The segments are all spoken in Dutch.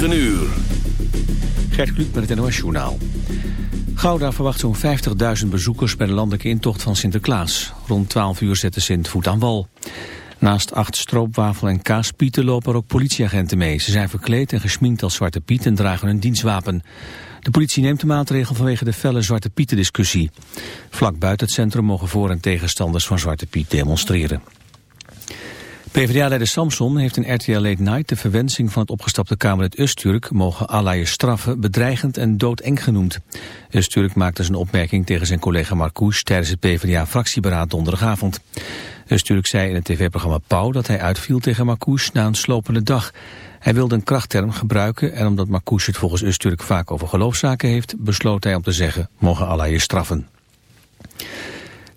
9 uur. Gert Kluk met het NOS Journaal. Gouda verwacht zo'n 50.000 bezoekers bij de landelijke intocht van Sinterklaas. Rond 12 uur zetten Sint voet aan wal. Naast acht stroopwafel- en kaaspieten lopen er ook politieagenten mee. Ze zijn verkleed en gesminkt als Zwarte Piet en dragen een dienstwapen. De politie neemt de maatregel vanwege de felle Zwarte Pieten discussie. Vlak buiten het centrum mogen voor- en tegenstanders van Zwarte Piet demonstreren. PvdA-leider Samson heeft in RTL Late Night de verwensing van het opgestapte Kamerlid Usturk mogen allerlei straffen bedreigend en doodeng genoemd. Usturk maakte zijn opmerking tegen zijn collega Marcouch tijdens het PvdA-fractieberaad donderdagavond. Usturk zei in het tv-programma Pauw dat hij uitviel tegen Marcouch na een slopende dag. Hij wilde een krachtterm gebruiken en omdat Marcouch het volgens Usturk vaak over geloofszaken heeft, besloot hij om te zeggen mogen allerlei straffen.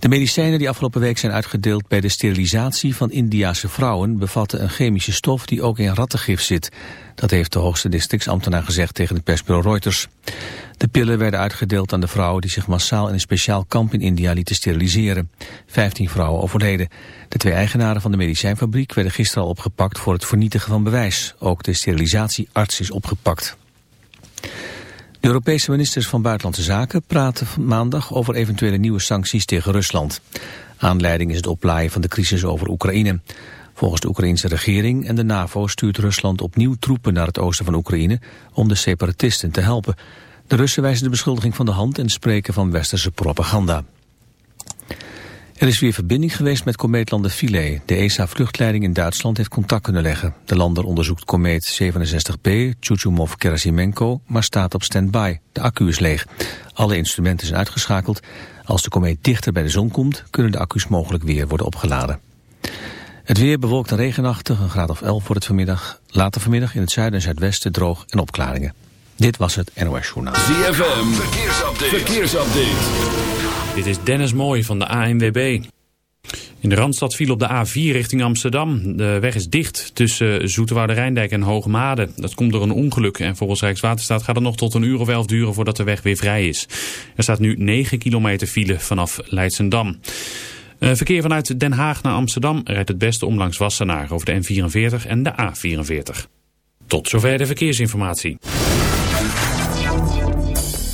De medicijnen die afgelopen week zijn uitgedeeld bij de sterilisatie van Indiase vrouwen bevatten een chemische stof die ook in rattengif zit. Dat heeft de hoogste districtsambtenaar gezegd tegen het persbureau Reuters. De pillen werden uitgedeeld aan de vrouwen die zich massaal in een speciaal kamp in India lieten steriliseren. Vijftien vrouwen overleden. De twee eigenaren van de medicijnfabriek werden gisteren al opgepakt voor het vernietigen van bewijs. Ook de sterilisatiearts is opgepakt. De Europese ministers van Buitenlandse Zaken praten maandag over eventuele nieuwe sancties tegen Rusland. Aanleiding is het oplaaien van de crisis over Oekraïne. Volgens de Oekraïnse regering en de NAVO stuurt Rusland opnieuw troepen naar het oosten van Oekraïne om de separatisten te helpen. De Russen wijzen de beschuldiging van de hand en spreken van westerse propaganda. Er is weer verbinding geweest met komeetlander Philae. De ESA-vluchtleiding in Duitsland heeft contact kunnen leggen. De lander onderzoekt komeet 67P, Chuchumov-Gerasimenko, maar staat op standby. De accu is leeg. Alle instrumenten zijn uitgeschakeld. Als de komeet dichter bij de zon komt, kunnen de accu's mogelijk weer worden opgeladen. Het weer bewolkt en regenachtig, een graad of 11 wordt het vanmiddag. Later vanmiddag in het zuiden en zuidwesten droog en opklaringen. Dit was het NOS Journaal. ZFM, verkeersupdate. verkeersupdate. Dit is Dennis Mooij van de ANWB. In de Randstad viel op de A4 richting Amsterdam. De weg is dicht tussen Zoeterwoude Rijndijk en Hoogmade. Dat komt door een ongeluk en volgens Rijkswaterstaat gaat het nog tot een uur of elf duren voordat de weg weer vrij is. Er staat nu 9 kilometer file vanaf Leidsendam. Verkeer vanuit Den Haag naar Amsterdam rijdt het beste om langs Wassenaar over de N44 en de A44. Tot zover de verkeersinformatie.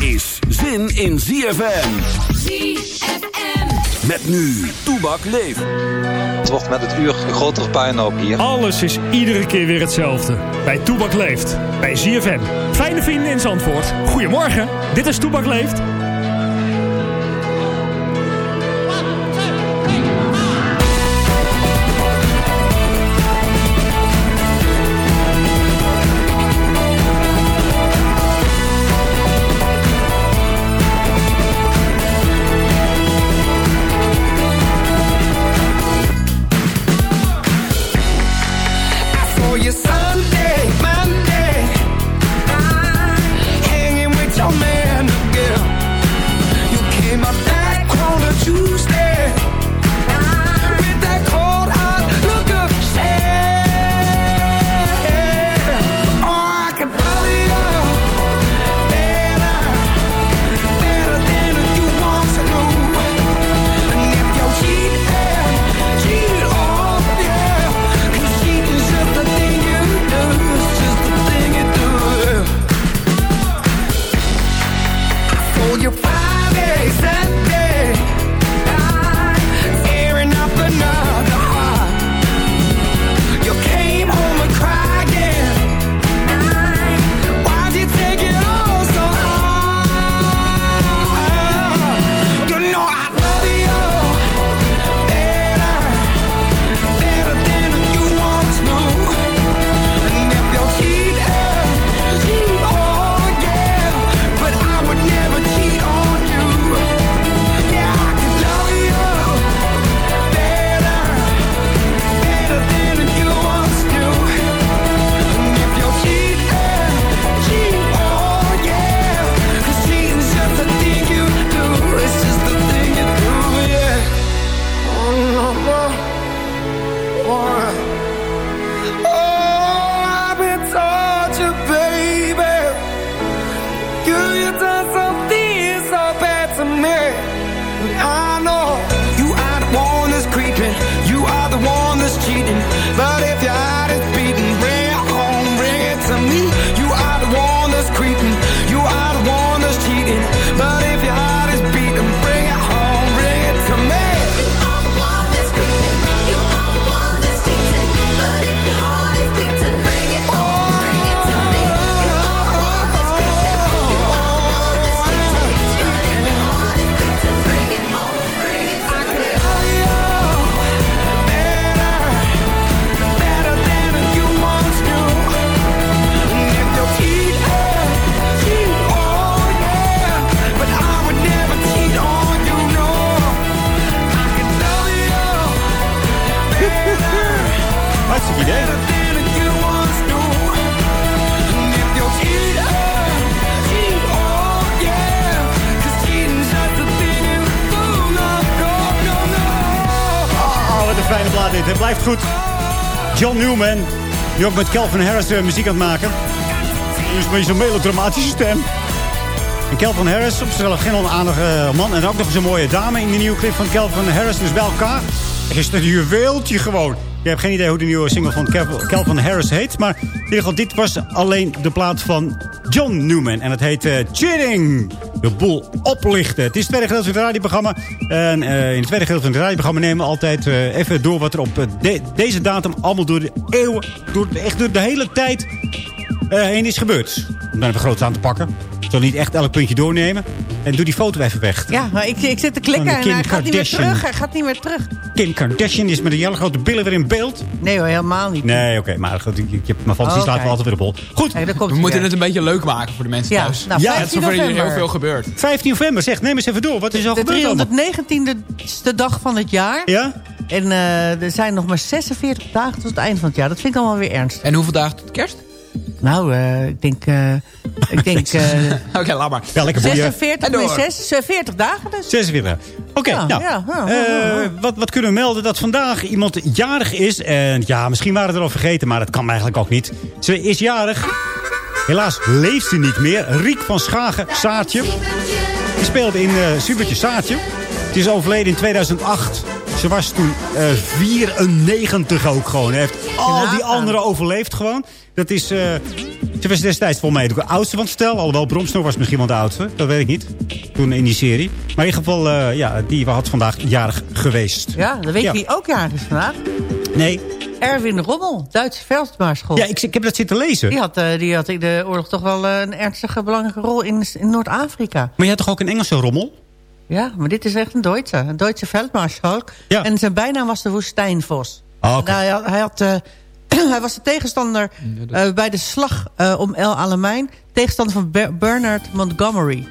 Is zin in ZFM. ZFM. Met nu, Toebak leeft. Het wordt met het uur een grotere puinhoop hier. Alles is iedere keer weer hetzelfde. Bij Toebak leeft. Bij ZFM. Fijne vrienden in Zandvoort. Goedemorgen. Dit is Toebak leeft. For your Friday, Saturday, fijne plaat dit. Het blijft goed. John Newman. Nu ook met Calvin Harris eh, muziek aan het maken. Dus beetje zo'n melodramatische stem. En Calvin Harris, op zichzelf geen onaardige eh, man. En ook nog eens een mooie dame in de nieuwe clip van Calvin Harris. Dus bij elkaar. Is een juweeltje gewoon. Heb geen idee hoe de nieuwe single van Cal- Calvin Harris heet. Maar in ieder geval, dit was alleen de plaat van John Newman. En het heet Cheating. De boel oplichten. Het is het tweede gedeelte van het radioprogramma. En eh, in het tweede gedeelte van het radioprogramma nemen we altijd eh, even door wat er op de- deze datum allemaal door de eeuwen, door, echt door de hele tijd heen is gebeurd. Om daar even groot aan te pakken. Ik zal niet echt elk puntje doornemen. En doe die foto even weg. Ja, maar ik, ik zit te klikken en Kim hij gaat niet meer terug. Hij gaat niet meer terug. Kim Kardashian is met een hele grote billen weer in beeld. Nee hoor, helemaal niet. Nee, oké. maar goed, ik, ik heb mijn fantasie slaat wel altijd weer op hol. Goed. We moeten weer. het een beetje leuk maken voor de mensen Ja, thuis. nou, Ja, 15 Alsof er hier november. heel veel gebeurt. 15 november, zeg, neem eens even door. Wat is er al De gebeurd allemaal? 319e dag van het jaar. Ja? En eh, er zijn nog maar 46 dagen tot het eind van het jaar. Dat vind ik allemaal weer ernst. En hoeveel dagen tot kerst? Nou, eh, ik denk... eh, ik denk eh Oké, laat maar. Ja, lekker boeien. 46 En door. min 6, eh, 40 dagen dus. 46. Oké, Ja, nou. ja, ja, eh, ja, ja. Wat, wat kunnen we melden? Dat vandaag iemand jarig is. En ja, misschien waren we het er al vergeten, maar dat kan eigenlijk ook niet. Ze is jarig. Helaas leeft ze niet meer. Riek van Schagen, Saartje. Die speelde in eh Supertje Saartje. Het is overleden in 2008. Ze was toen eh 94 ook gewoon. Hij heeft al die anderen overleefd gewoon. Dat is... eh, ze was destijds volgens mij de oudste van het stel. Alhoewel Bromsnor was misschien wel de oudste. Dat weet ik niet. Toen in die serie. Maar in ieder geval, eh, ja, die had vandaag jarig geweest. Ja, dan weet je Ja. wie ook jarig is vandaag. Nee. Erwin Rommel, Duitse veldmaarschool. Ja, ik, ik heb dat zitten lezen. Die had, die had in de oorlog toch wel een ernstige belangrijke rol in, in Noord-Afrika. Maar je had toch ook een Engelse rommel? Ja, maar dit is echt een Duitse. Een Duitse veldmaarschalk. Ja. En zijn bijnaam was de woestijnvos. Oké. En hij had, hij, had, eh, hij was de tegenstander eh, bij de slag eh, om El Alamein. Tegenstander van Ber- Bernard Montgomery.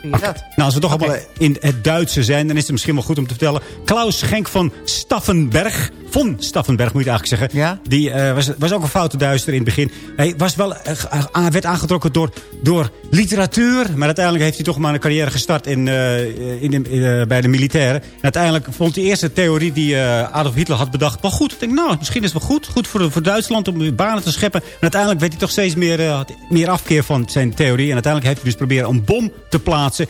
Vind je dat? Nou, als we toch allemaal in het Duitse zijn... dan is het misschien wel goed om te vertellen. Klaus Schenk van Staffenberg von Staffenberg moet je het eigenlijk zeggen. Ja? Die eh, was, was ook een foute duister in het begin. Hij was wel, eh, aan- werd aangetrokken door, door literatuur. Maar uiteindelijk heeft hij toch maar een carrière gestart in, eh, in de, in, eh, bij de militairen. En uiteindelijk vond de theorie die eh, Adolf Hitler had bedacht... wel goed. Ik denk, nou, misschien is het wel goed. Goed voor, voor Duitsland om banen te scheppen. En uiteindelijk werd hij toch steeds meer, eh, had meer afkeer van zijn theorie. En uiteindelijk heeft hij dus proberen een bom te plaatsen...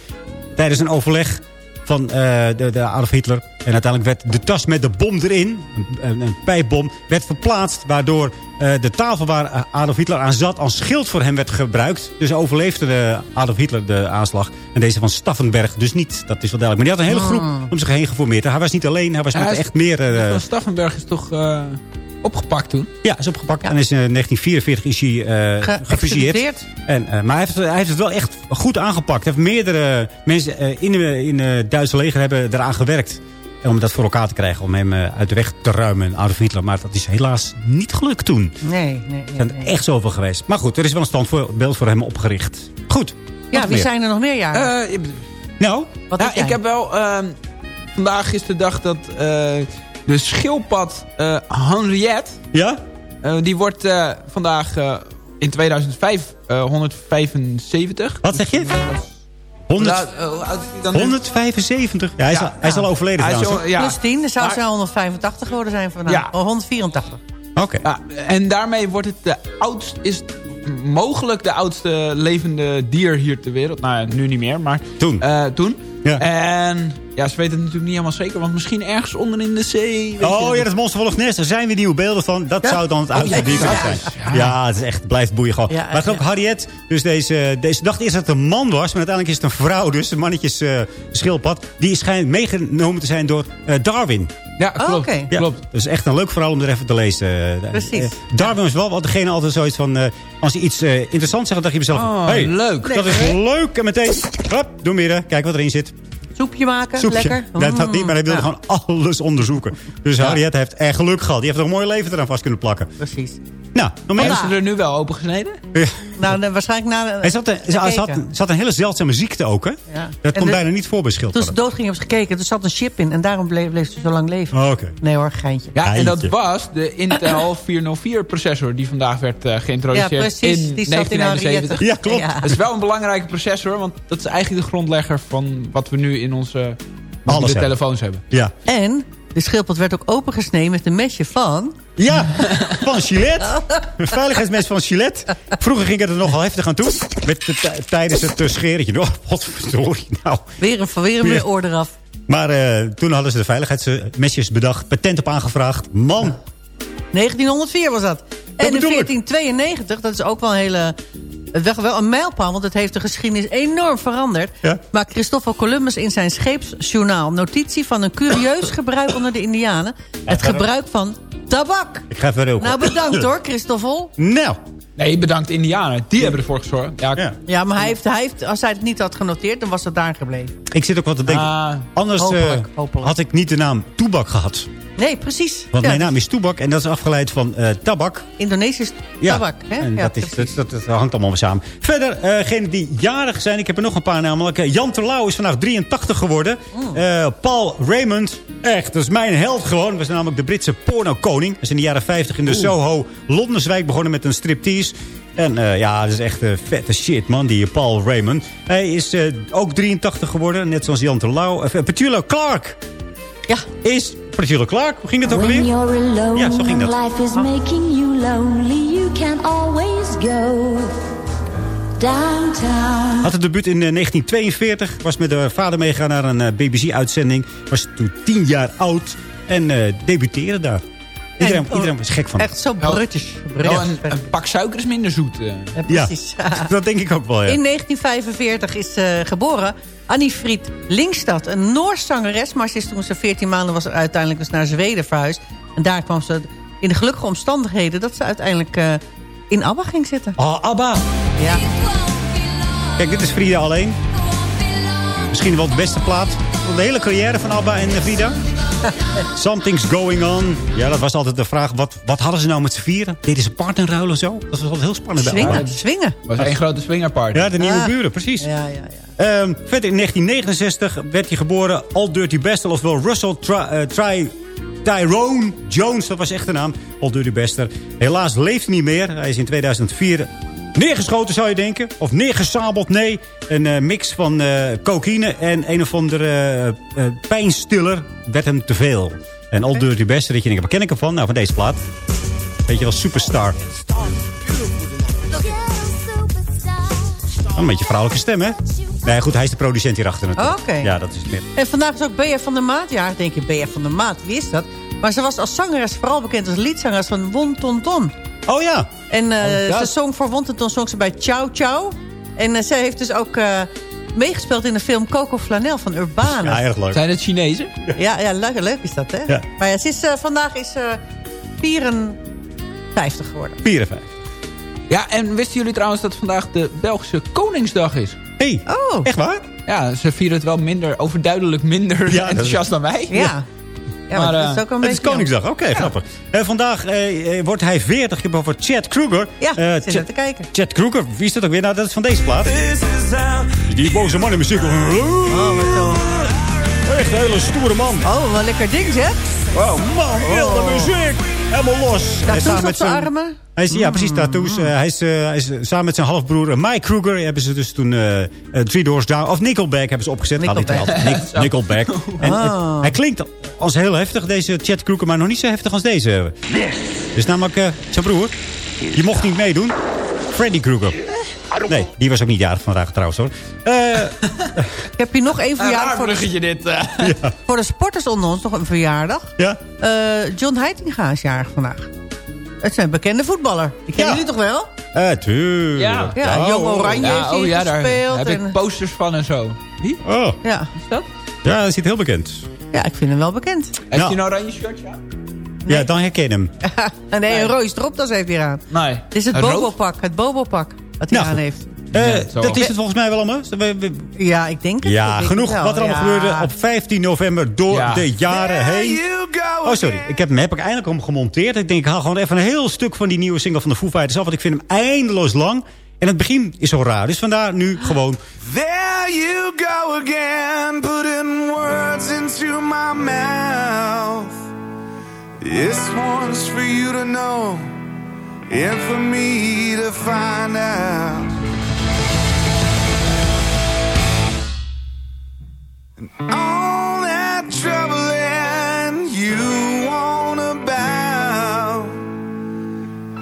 tijdens een overleg van eh, de, de Adolf Hitler. En uiteindelijk werd de tas met de bom erin, een, een, pijpbom, werd verplaatst. Waardoor eh, de tafel waar eh, Adolf Hitler aan zat als schild voor hem werd gebruikt. Dus overleefde de Adolf Hitler de aanslag. En deze van Staffenberg dus niet. Dat is wel duidelijk. Maar die had een hele groep om zich heen geformeerd. Hij was niet alleen, hij was met echt meer... Van Staffenberg is toch opgepakt toen? ja, is opgepakt. En is in 1944 is hij eh gefusilleerd. Geëxecuteerd. En, eh, maar hij heeft, hij heeft het wel echt goed aangepakt. Hij heeft meerdere mensen eh, in, de, in het Duitse leger hebben eraan gewerkt. Om dat voor elkaar te krijgen. Om hem eh, uit de weg te ruimen, Adolf Hitler. Maar dat is helaas niet gelukt toen. Nee, nee, nee. Er zijn er nee. echt zoveel geweest. Maar goed, er is wel een standbeeld voor hem opgericht. Goed. Ja, wie meer? zijn er nog meer jaren? Eh, Nou, Wat ja, ik heb wel... ehm, vandaag is de dag dat eh, de schildpad eh, Henriette... ja? eh, die wordt eh, vandaag eh, in 2005 eh, 175. Wat zeg je? 100, Nou, eh, hoe oud is die dan nu? 175. Ja, hij, is, Ja. al, hij is al overleden Hij is trouwens. al- ja. Plus 10, dan zou Maar- ze 185 geworden zijn vandaag. Ja. Oh, 184. hoor. Oké. Ja, en daarmee wordt het de oudst, is het mogelijk de oudste levende dier hier ter wereld. Nou, ja, nu niet meer, maar Toen. eh, toen. Ja. En ja, ze weten het natuurlijk niet helemaal zeker, want misschien ergens onder in de zee. weet Oh je. ja, dat Monster Wolf Nest. Daar zijn weer nieuwe beelden van. Dat zou dan het ja, ja. zijn. Ja. het is echt, het blijft boeien gewoon. Ja, maar ik geloof ja. Harriet, dus deze, deze dacht eerst dat het een man was. Maar uiteindelijk is het een vrouw, dus een mannetjes eh, schildpad. Die schijnt meegenomen te zijn door eh, Darwin. Ja, klopt. Oh, oké. Ja, klopt. Dat is echt een leuk verhaal om er even te lezen. Eh, Precies. Darwin is wel wat degene altijd zoiets van... eh, als hij iets interessants zegt, dan dacht je mezelf... Oh, hey, leuk. Dat is leuk. En meteen, hup, doe midden. Kijk wat erin zit. Soepje maken, Soepje. lekker. Dat niet, maar hij wilde Ja, gewoon alles onderzoeken. Dus Harriet heeft echt geluk gehad. Die heeft er een mooi leven eraan vast kunnen plakken. Precies. Nou, nog meer? Hebben ze er nu wel open gesneden? Ja. Nou, dan waarschijnlijk na... Hij zat, een- ze had, gekeken. ze had een hele zeldzame ziekte ook, hè? Ja. Dat En komt de- bijna niet voor bij Toen ze schildpadden. dood ging, hebben ze gekeken. Er zat een chip in. En daarom bleef, bleef ze zo lang leven. Oh, Oké. Nee hoor, geintje. Ja, en dat was de Intel 404 processor die vandaag werd eh, Ja, geïntroduceerd precies. in Die zat in 1971. Henriette. Ja, klopt. Ja. Het is wel een belangrijke processor, want dat is eigenlijk de grondlegger van wat we nu in onze Alles telefoons hebben. Ja. En de schildpad werd ook opengesneden met een mesje van... Ja, van Gillette. Een veiligheidsmes van Gillette. Vroeger ging het er nogal heftig aan toe. Met de tij- tijdens het uh, scheren. Oh, wat verdorie nou. Weer een, weer een Weer. oor eraf. Maar eh, toen hadden ze de veiligheidsmesjes bedacht. Patent op aangevraagd. Man. 1904 was dat. En in bedoel ik. 1492, dat is ook wel een hele... Wel, wel een mijlpaal, want het heeft de geschiedenis enorm veranderd. Ja. Maakt Christoffel Columbus in zijn scheepsjournaal notitie van een curieus gebruik onder de Indianen. Het gebruik van tabak. Ik ga even roken. Nou, bedankt hoor, Christoffel. Nou. Nee, bedankt Indianen. Die hebben ervoor gezorgd. Ja, Ja. Ja, maar hij heeft, hij heeft, als hij het niet had genoteerd, dan was het daar gebleven. Ik zit ook wat te denken. Ah, Anders eh, hopelijk, hopelijk. had ik niet de naam Toebak gehad. Nee, precies. Want Ja, mijn naam is Toebak en dat is afgeleid van eh, tabak. Indonesisch Ja, tabak. Hè? en ja, dat, is, dat, dat, dat hangt allemaal samen. Verder, degenen die jarig zijn. Ik heb er nog een paar namelijk. Jan Terlouw is vandaag 83 geworden. Mm. Paul Raymond. Echt, dat is mijn held gewoon. Was namelijk de Britse porno-koning. Hij is in de jaren 50 in de Soho Londenswijk begonnen met een striptease. En eh, ja, dat is echt eh, vette shit, man, die Paul Raymond. Hij is eh, ook 83 geworden, net zoals Jan Terlouw. Uh, Petula Clark Ja, is... Petula Clark, hoe ging dat ook alweer? Ja, zo ging dat. life is making you lonely, you can always go downtown. Had het debuut in eh, 1942. Was met de vader meegegaan naar een eh, BBC-uitzending. Was toen 10 jaar oud. En eh debuteerde daar. Iedereen, En- iedereen was gek van. echt zo British. wel een, een pak suiker is minder zoet. eh. Ja, Ja, precies. dat denk ik ook wel, ja. In 1945 is eh, geboren Annie Fried Linkstad. Een Noors zangeres, maar ze is toen ze 14 maanden was... uiteindelijk dus naar Zweden verhuisd. En daar kwam ze in de gelukkige omstandigheden... dat ze uiteindelijk eh, in ABBA ging zitten. Oh, Abba. Ja. Kijk, dit is Frida alleen. Misschien wel de beste plaat van de hele carrière van Abba en Frida. Something's going on. Ja, dat was altijd de vraag. Wat, wat hadden ze nou met z'n vieren? Deden ze partnerruil of zo? Dat was altijd heel spannend. Swingen, swingen. was één grote swingerparty. Ja, de nieuwe Ah. buren, precies. Ja, ja, ja. Ehm, verder in 1969 werd hij geboren. All Dirty Bastard, ofwel Russell Tri, eh, Tyrone Jones, dat was echt de naam. Old Dirty Bester. Helaas leeft hij niet meer. Hij is in 2004 neergeschoten, zou je denken. Of neergesabeld, nee. Een eh, mix van eh, cocaïne en een of andere eh, pijnstiller werd hem te veel. En Old Dirty Bester, dat je denkt, waar ken ik hem van? Nou, van deze plaat. Weet je wel, Superstar. Een beetje vrouwelijke stem, hè? Nee, goed, hij is de producent hierachter natuurlijk. Oké. Ja, dat is het meer. En vandaag is ook BF van der Maat. Ja, denk je BF van der Maat, wie is dat? Maar ze was als zangeres vooral bekend als liedzangeres van Won Ton Ton. Oh ja. En eh, Oh, ja. ze zong voor Ton zong ze bij Ciao Ciao. En uh, zij heeft dus ook uh, meegespeeld in de film Coco Flanel van Urbana. Ja, erg leuk. Zijn het Chinezen? Ja, ja leuk, leuk is dat, hè? Ja. Maar ja, ze is, uh, vandaag is ze 54 geworden. 54. Ja, en wisten jullie trouwens dat vandaag de Belgische Koningsdag is? Hé, hey, oh. echt waar? Ja, ze vieren het wel minder, overduidelijk minder ja, enthousiast dan wij. Ja. Ja, maar, maar het is ook een het is Koningsdag, oké, okay, ja. grappig. Uh, vandaag uh, wordt hij 40. Ik heb over Chad Kruger. Ja, uh, zit Chad, te kijken. Chad Kruger, wie is dat ook weer? Nou, dat is van deze plaat. Die boze man in muziek. Oh, Echt een hele stoere man. Oh, wat lekker ding, zeg. Oh, man, wilde oh. muziek. Helemaal los. Tattoos op zijn armen? Hij is, ja, precies, tattoos. Uh, hij, is, uh, hij is samen met zijn halfbroer uh, Mike Kruger... hebben ze dus toen Three Doors Down... of Nickelback hebben ze opgezet. Nickelback. Nick, Nickelback. En oh. hij klinkt als heel heftig, deze Chad Kruger... maar nog niet zo heftig als deze. Dus namelijk zijn broer. Je mocht niet meedoen. Freddy Kruger. Nee, die was ook niet jarig vandaag trouwens hoor. Uh, ik heb hier nog één verjaardag. voor de, dit. Uh. Ja. Voor de sporters onder ons nog een verjaardag. Ja. Uh, John Heitinga is jarig vandaag. Het is een bekende voetballer. Die kennen jullie toch wel? Eh, tuurlijk. Ja, ja oh. Jong Oranje ja, heeft hij oh, ja, daar gespeeld. heb en... ik posters van en zo. Wie? Oh. Ja, is dat? Ja, dat ziet heel bekend. Ja, ik vind hem wel bekend. Heeft hij een oranje shirtje aan? Nee. Ja, dan herken hem. nee, nee, een rode stropdas heeft hij aan. Nee. Het is het Bobo-pak. Het Bobo-pak wat hij nou, aan heeft. Uh, ja, dat is het volgens mij wel allemaal. Ja, ik denk het. Ja, denk genoeg het wat er allemaal ja. gebeurde op 15 november door ja. de jaren heen. Oh, sorry. Ik heb hem heb ik eindelijk om gemonteerd. Ik denk, ik haal gewoon even een heel stuk van die nieuwe single van de Foo Fighters af. Want ik vind hem eindeloos lang. En het begin is zo raar. Dus vandaar nu gewoon... There you go again. Putting words into my mouth. This one's for you to know. And for me to find out. And all that troubling you want about.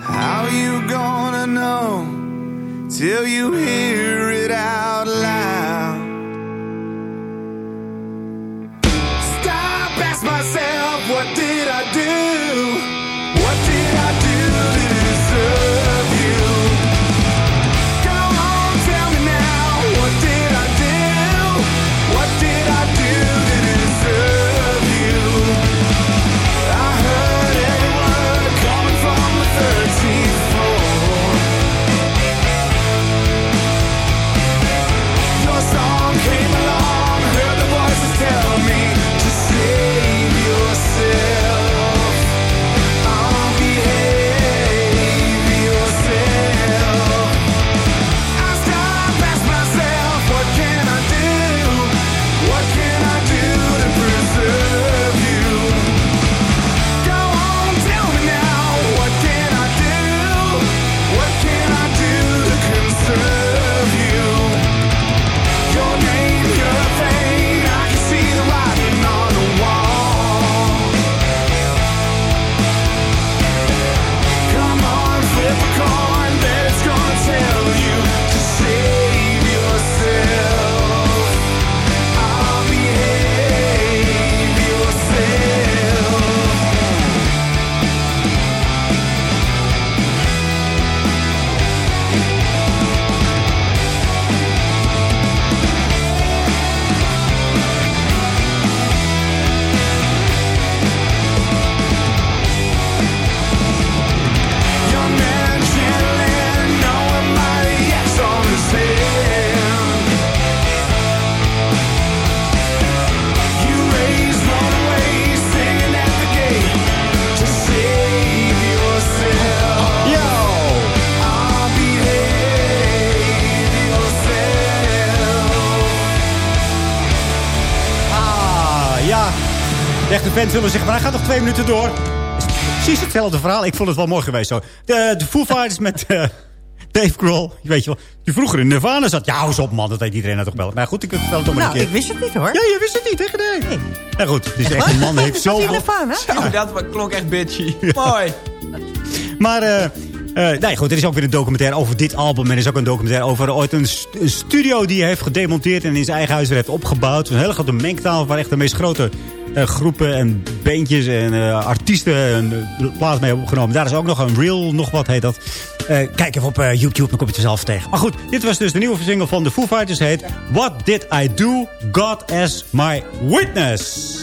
How you gonna know till you hear Zullen zeggen, maar hij gaat nog twee minuten door. Het is precies hetzelfde verhaal. Ik vond het wel mooi geweest zo. De, de Foo Fighters met eh, Dave Grohl. Weet je wel, die vroeger in Nirvana zat. Ja, hou eens op man, dat weet iedereen nou toch wel. Maar goed, ik vertel het toch maar Nou, een ik keer. wist het niet hoor. Ja, je wist het niet, hè? Nee. Nou goed, het is echt een man, heeft hij in. Nirvana? Zo, dat klonk echt bitchy. Mooi. Maar, eh eh, nee, goed, er is ook weer een documentaire over dit album. En er is ook een documentaire over ooit een, st- een studio die hij heeft gedemonteerd... en in zijn eigen huis weer heeft opgebouwd. Een hele grote mengtafel waar echt de meest grote eh, groepen en beentjes en eh, artiesten eh, plaats mee hebben opgenomen. Daar is ook nog een reel, nog wat heet dat. Kijk even op YouTube, dan kom je het zelf tegen. Maar goed, dit was dus de nieuwe single van de Foo Fighters. Heet What Did I Do? God as My Witness.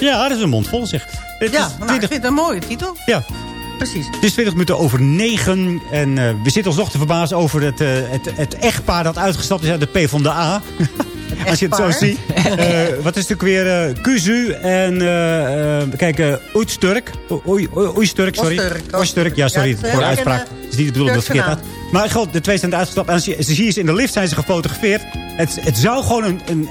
Ja, dat is een mond vol, zeg. Het Ja, is nou, 20 ik vind het een mooie titel. ja, Precies. het is 20 minuten over 9. En we zitten ons nog te verbazen over het, het, het echtpaar dat uitgestapt is uit de P van de A. Als je het zo ziet. Eh, wat is het ook weer? eh Kuzu en eh, kijk, uh, Oei- Oeisturk, sorry. Oosturk, Oeisturk, ja, sorry voor de uitspraak. Het is niet de bedoeling dat het verkeerd gaat. Maar goed, de twee zijn uitgestapt. En als je, ze zie je ze in de lift zijn ze gefotografeerd. Het, het zou gewoon een, een,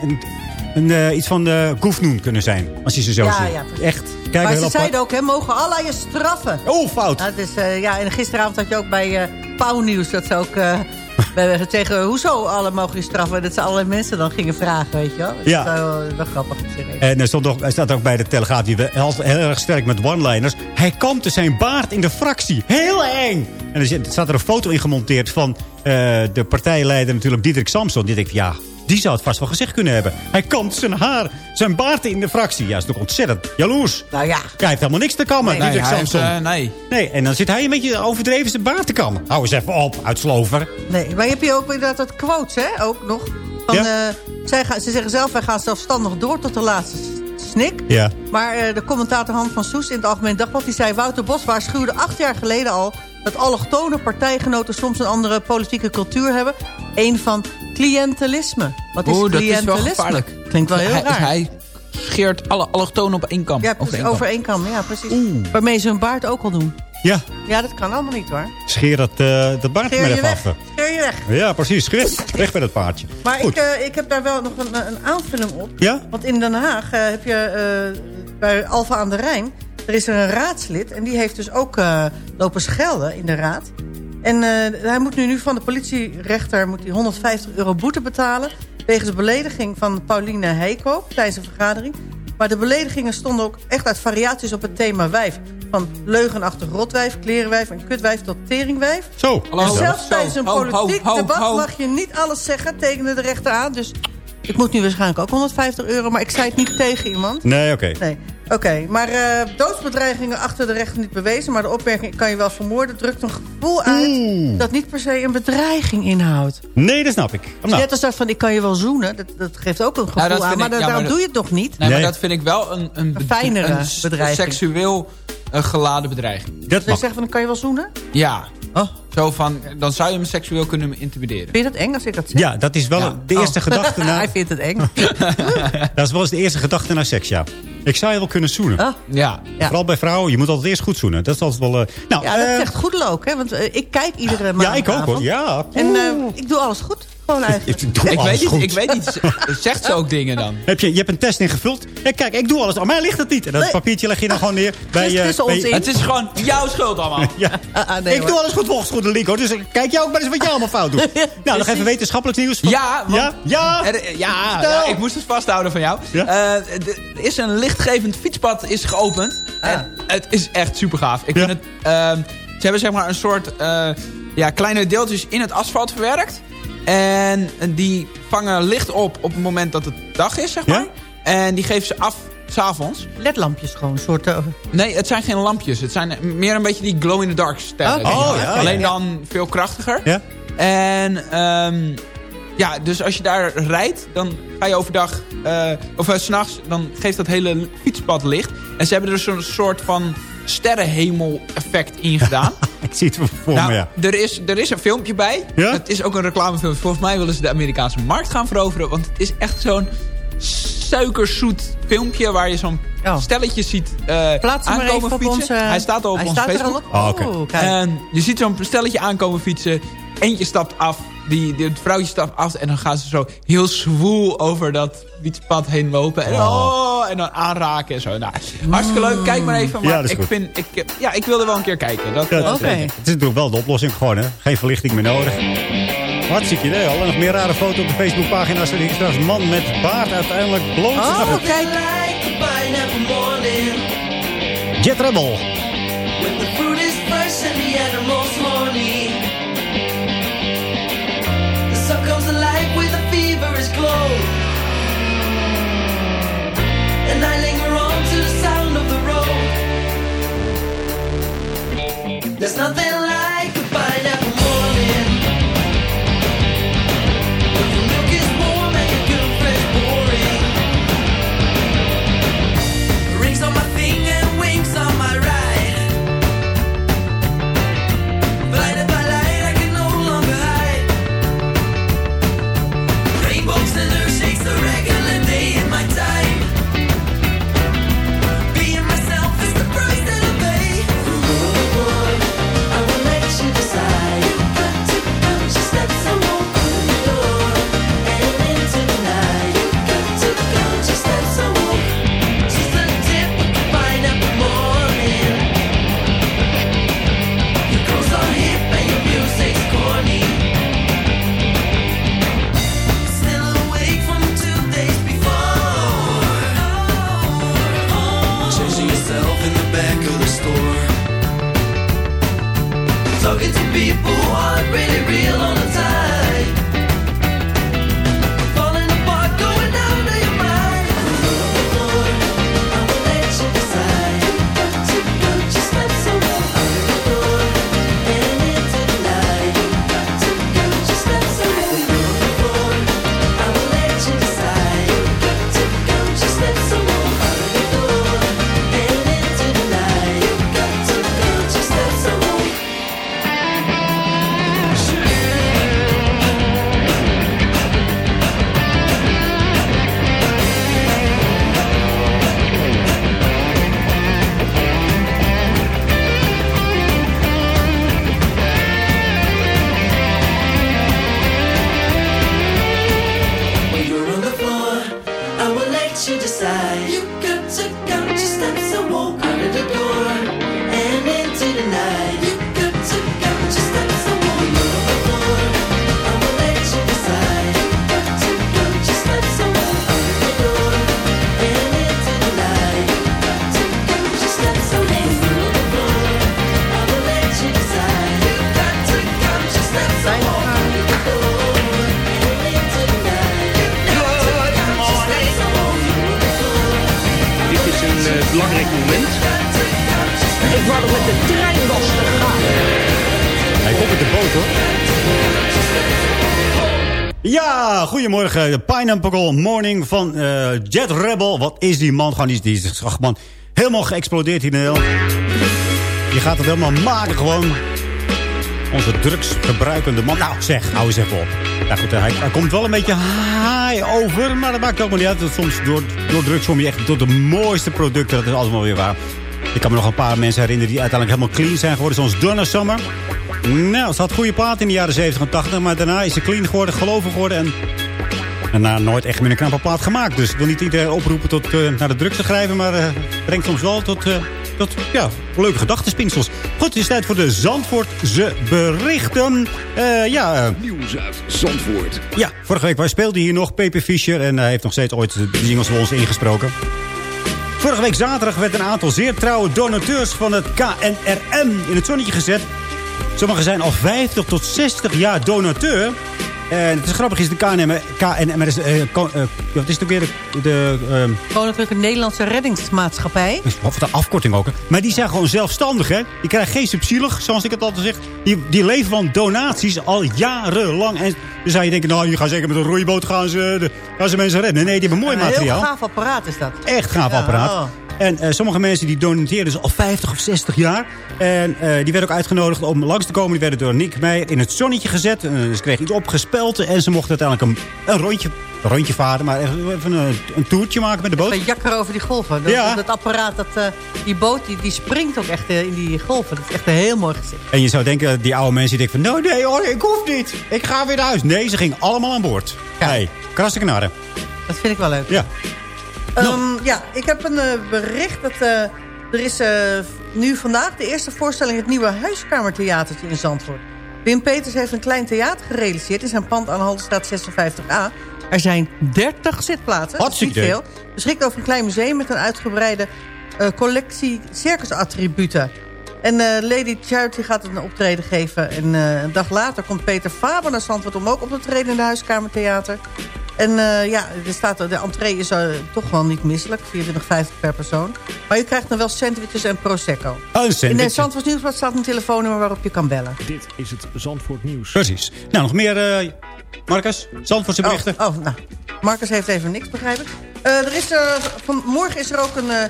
een, een, iets van de Goefnoen kunnen zijn. Als je ze zo Ja, ziet. ja. Echt. Kijk, maar ze apart. zeiden ook, hè, mogen Allah je straffen. Oh, fout. Ja, dus, ja, en gisteravond had je ook bij Pauw Nieuws dat ze ook we tegen hoezo alle mogen je straffen. Dat ze allerlei mensen dan gingen vragen, weet je wel. Dat Ja. is wel, wel grappig. En er, stond ook, er staat ook bij de Telegraaf, die heel, heel erg sterk met one-liners. Hij kampte zijn baard in de fractie. Heel eng! En er zit- er staat er een foto in gemonteerd van eh, de partijleider natuurlijk Diederik Samson. Die denkt, ja, die zou het vast wel gezegd kunnen hebben. Hij kampt zijn haar, zijn baard in de fractie. Ja, is toch ontzettend jaloers. Nou ja. Hij heeft helemaal niks te kammen, Nee, hij heeft, eh, nee. nee, en dan zit hij een beetje overdreven zijn baard te kammen. Hou eens even op, uitslover. Nee, maar je hebt hier ook inderdaad dat quotes, hè, ook nog. Van, Ja. eh, zij gaan, ze zeggen zelf, wij gaan zelfstandig door tot de laatste snik. Ja. Maar eh, de commentator Han van Soes in het Algemeen Dagblad... die zei, Wouter Bos waarschuwde acht jaar geleden al... dat allochtone partijgenoten soms een andere politieke cultuur hebben. Eén van cliëntelisme. Wat is Oeh, dat is wel cliëntelisme? gevaarlijk. Klinkt wel heel hij, raar. Hij scheert alle allochtonen op één kam. ja, over precies, één kam. over één kam. Ja, precies. Waarmee ze hun baard ook al doen. Ja, Ja, dat kan allemaal niet hoor. scheer dat, eh dat baard Scheer maar je even weg. af. Scheer je weg. Ja, precies. Weg, weg met het paardje. Maar Goed. ik, eh, ik heb daar wel nog een, een aanvulling op. Ja? Want in Den Haag eh, heb je eh, bij Alfa aan de Rijn... er is er een raadslid en die heeft dus ook eh, lopen schelden in de raad. En eh, hij moet nu, nu van de politierechter moet hij 150 euro boete betalen... wegens belediging van Pauline Heikoop tijdens een vergadering. Maar de beledigingen stonden ook echt uit variaties op het thema wijf. Van leugenachtig rotwijf, klerenwijf en kutwijf tot teringwijf. Zo. Hallo, zelfs zo. tijdens een Ho, ho, politiek ho, debat mag je niet alles zeggen, tekende de rechter aan. Dus ik moet nu waarschijnlijk ook 150 euro, maar ik zei het niet tegen iemand. Nee, oké. Nee, oké. Maar eh, doodsbedreigingen achter de rechter niet bewezen... maar de opmerking kan je wel vermoorden... drukt een gevoel uit dat niet per se een bedreiging inhoudt. Nee, dat snap ik. Nou, Net als dat van, ik kan je wel zoenen. Dat, dat geeft ook een gevoel Nou, dat aan, maar ik- da- ja, daarom maar doe je het nog niet. Nee, Nee. maar dat vind ik wel een, een, Een fijnere een bedreiging. seksueel eh, geladen bedreiging. dat Dus je zegt van, ik kan je wel zoenen? Ja. Oh. Zo van, dan zou je hem seksueel kunnen intimideren. Vind je dat eng als ik dat zeg? Ja, dat is wel Ja. de eerste Oh. gedachte naar... Hij vindt het eng. Dat is wel eens de eerste gedachte naar seks, ja. Ik zou je wel kunnen zoenen. Oh. Ja. Ja. Vooral bij vrouwen, je moet altijd eerst goed zoenen. Dat is altijd wel... eh, nou, Ja, dat eh, zegt goed ook, hè? Want eh, ik kijk iedere maand. ja, ik ook hoor. Ja. En eh, ik doe alles goed. Gewoon eigenlijk. Ik doe Ik alles weet, niet, goed. ik weet niet, zegt ze ook dingen dan? Heb je, je hebt een test ingevuld. Ja, kijk, ik doe alles. Aan mij ligt het niet. En dat Nee. papiertje leg je dan gewoon neer. Bij, eh, bij-. Het is gewoon jouw schuld allemaal. Ja. Ah, ah, nee, ik hoor. doe alles goed volgens goede link hoor. Dus kijk jij ook maar eens wat jij allemaal fout doet. nou, nog even wetenschappelijk nieuws. Van- Ja, want- ja, ja. Er- ja, Vertel. ja, ik moest het vasthouden van jou. Ja? Eh, er is een lichtgevend fietspad is geopend. En het is echt super gaaf. Ik Ja. vind het, ehm, ze hebben zeg maar een soort eh, ja, kleine deeltjes in het asfalt verwerkt. En die vangen licht op op het moment dat het dag is, zeg maar. Ja? En die geven ze af s'avonds. LED-lampjes gewoon. Een soort... eh, Nee, het zijn geen lampjes. Het zijn meer een beetje die glow-in-the-dark sterren. Oh, ja, Alleen ja. dan veel krachtiger. Ja? En ehm, ja, dus als je daar rijdt, dan ga je overdag, eh, of uh, s'nachts, dan geeft dat hele fietspad licht. En ze hebben er zo'n soort van sterrenhemel-effect in gedaan. Ik zie het voor nou, me, ja. er, is, er is een filmpje bij. Ja? Het is ook een reclamefilm. Volgens mij willen ze de Amerikaanse markt gaan veroveren. Want het is echt zo'n suikerzoet filmpje waar je zo'n Oh. stelletje ziet eh Plaats hem maar aankomen fietsen. onze... Hij staat al op hij onze staat er Facebook. al op. Oh, oké. Oh, je ziet zo'n stelletje aankomen fietsen. Eentje stapt af. Die, die, het vrouwtje stapt af en dan gaan ze zo heel zwoel over dat fietspad heen lopen. En, oh, en dan aanraken en zo. Nou, hartstikke leuk. Kijk maar even. Maar Ja, dat is ik, goed. vind, ik, ja, ik wilde wel een keer kijken. Dat, Ja, eh, is. Het is natuurlijk wel de oplossing gewoon, hè. Geen verlichting meer nodig. Hartstikke idee al. En nog meer rare foto's op de Facebookpagina. Er hier straks man met baard uiteindelijk bloot. Oh, kijk. Jet Rebel. There's nothing goedemorgen. De Pineapple Morning van eh, Jet Rebel. Wat is die man? Gewoon, die, die is ach, man, helemaal geëxplodeerd hier in Nederland. Je gaat het helemaal maken gewoon. Onze drugsgebruikende man. Nou, zeg, hou eens even op. Ja, goed, hij, hij komt wel een beetje high over. Maar dat maakt ook maar niet uit. Soms door, door drugs kom je echt tot de mooiste producten. Dat is allemaal weer waar. Ik kan me nog een paar mensen herinneren die uiteindelijk helemaal clean zijn geworden. Zoals Donna Summer. Nou, ze had goede plaat in de jaren 70 en 80. Maar daarna is ze clean geworden, gelovig geworden. En daarna nooit echt meer een knappe plaat gemaakt. Dus ik wil niet iedereen oproepen tot eh, naar de drugs te grijpen. Maar eh brengt soms wel tot, eh, tot ja, leuke gedachtenspinsels. Goed, het is tijd voor de Zandvoortse berichten. Eh, ja, eh, Nieuws uit Zandvoort. ja, vorige week wij speelden hier nog Pepe Fischer. En hij heeft nog steeds ooit de jingles voor ons ingesproken. Vorige week zaterdag werd een aantal zeer trouwe donateurs van het KNRM in het zonnetje gezet. Sommigen zijn al 50 tot 60 jaar donateur. En het is grappig, is de KNM, KNM is, eh, eh, wat is het ook weer? De, de, ehm, Koninklijke Nederlandse Reddingsmaatschappij. of de afkorting ook. hè. Maar die zijn gewoon zelfstandig, hè. Die krijgen geen subsidie, zoals ik het altijd zeg. Die, die leven van donaties al jarenlang. En dan zou je denken, nou, je gaat zeker met een roeiboot gaan ze, de, gaan ze mensen redden. Nee, die hebben mooi Een materiaal. heel gaaf apparaat is dat. Echt gaaf Ja, apparaat. oh. En eh, sommige mensen die donateren dus al 50 of 60 jaar. En eh, die werden ook uitgenodigd om langs te komen. Die werden door Nick Meijer in het zonnetje gezet. Eh, ze kregen iets opgespeld. En ze mochten uiteindelijk een, een rondje, een rondje varen. Maar even een, een toertje maken met de boot. Een jakker over die golven. Dat, Ja. dat apparaat, dat, die boot, die, die springt ook echt in die golven. Dat is echt een heel mooi gezicht. En je zou denken, die oude mensen die denken van... Nou, nee hoor, ik hoef niet. Ik ga weer naar huis. Nee, ze gingen allemaal aan boord. Ja. Hey, krasse knarren. Dat vind ik wel leuk. Ja. Ehm, ja, ik heb een eh, bericht dat eh, er is eh, nu vandaag de eerste voorstelling... het nieuwe huiskamertheatertje in Zandvoort. Wim Peters heeft een klein theater gerealiseerd... in zijn pand aan de Haldenstraat 56a. Er zijn 30 zitplaatsen, dat is niet veel. Beschikt over een klein museum met een uitgebreide collectie circusattributen. En Lady Charity gaat een optreden geven. En een dag later komt Peter Faber naar Zandvoort... om ook op te treden in de Huiskamertheater. En eh, ja, er staat, de entree is eh, toch wel niet misselijk. 24,50 per persoon. Maar je krijgt dan wel sandwiches en prosecco. Oh, een In het Zandvoort Nieuwsblad staat een telefoonnummer waarop je kan bellen. Dit is het Zandvoort Nieuws. Precies. Nou, nog meer, eh Marcus? Zandvoortse berichten? Oh, oh, nou. Marcus heeft even niks, begrijp ik. Eh, er is, eh, van, morgen is er ook een,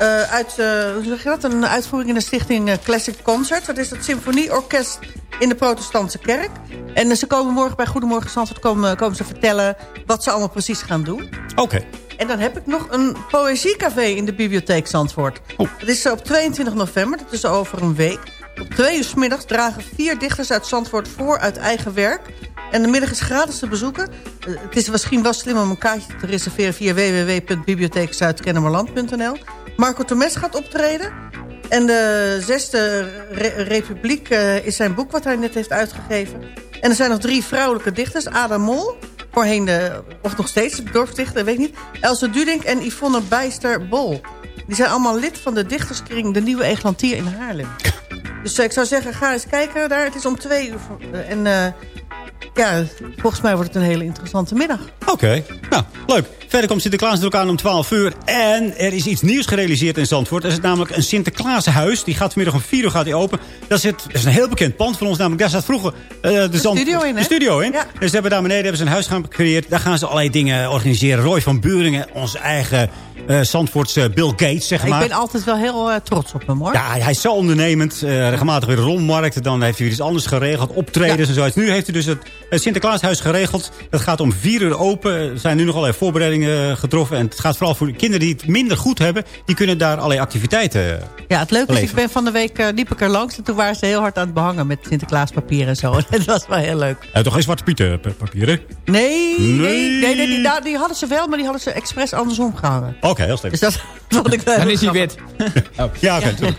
eh, uit, hoe zeg je dat? een uitvoering in de stichting eh, Classic Concert. Dat is het symfonieorkest in de protestantse kerk. En ze komen morgen bij Goedemorgen Zandvoort komen, komen ze vertellen wat ze allemaal precies gaan doen. Oké. En dan heb ik nog een poëziecafé in de bibliotheek Zandvoort. Dat is op 22 november, dat is over een week. Op twee uur 's middags dragen vier dichters uit Zandvoort voor uit eigen werk. En de middag is gratis te bezoeken. Het is misschien wel slim om een kaartje te reserveren... via www.bibliotheekzuidkennemerland.nl. Marco Tomes gaat optreden. En de Zesde Re- Republiek eh, is zijn boek wat hij net heeft uitgegeven. En er zijn nog drie vrouwelijke dichters. Ada Mol, voorheen de, of nog steeds dorpsdichter, weet ik niet. Else Dudink en Yvonne Bijster-Bol. Die zijn allemaal lid van de dichterskring De Nieuwe Eglantier in Haarlem. Dus eh, ik zou zeggen, ga eens kijken daar. Het is om twee uur. eh, en ja, volgens mij wordt het een hele interessante middag. Oké, nou, leuk. Verder komt Sinterklaas natuurlijk aan om 12 uur. En er is iets nieuws gerealiseerd in Zandvoort. Er is namelijk een Sinterklaashuis. Die gaat vanmiddag om 4 uur gaat die open. Dat is, het, dat is een heel bekend pand van ons. Namelijk, daar staat vroeger eh, de, Zand- studio in? De studio in. Ja. Dus ze hebben daar beneden hebben ze een huis gaan gecreëerd. Daar gaan ze allerlei dingen organiseren. Roy van Buringen, onze eigen eh Zandvoortse Bill Gates, zeg maar. Ik ben altijd wel heel eh, trots op hem, hoor. Ja, hij is zo ondernemend. regelmatig weer rondmarkten. Dan heeft hij weer iets anders geregeld. Optredens en zoiets. Nu heeft hij dus het, het Sinterklaashuis geregeld. Dat gaat om vier uur open. Er zijn nu nog allerlei voorbereidingen getroffen. En het gaat vooral voor de kinderen die het minder goed hebben. Die kunnen daar allerlei activiteiten eh, Ja, het leuke is, ik ben van de week eh, liep ik er langs... en toen waren ze heel hard aan het behangen met Sinterklaaspapier en zo. Dat was wel heel leuk. Toch geen zwarte pieten pa- papieren? Nee, nee, Nee. nee, nee, die, nou, die hadden ze wel, maar die hadden ze expres andersom gehangen. Oké, heel sterk. Dus dat vond ik wel Dan is hij wit. Ja, oké. tuurlijk.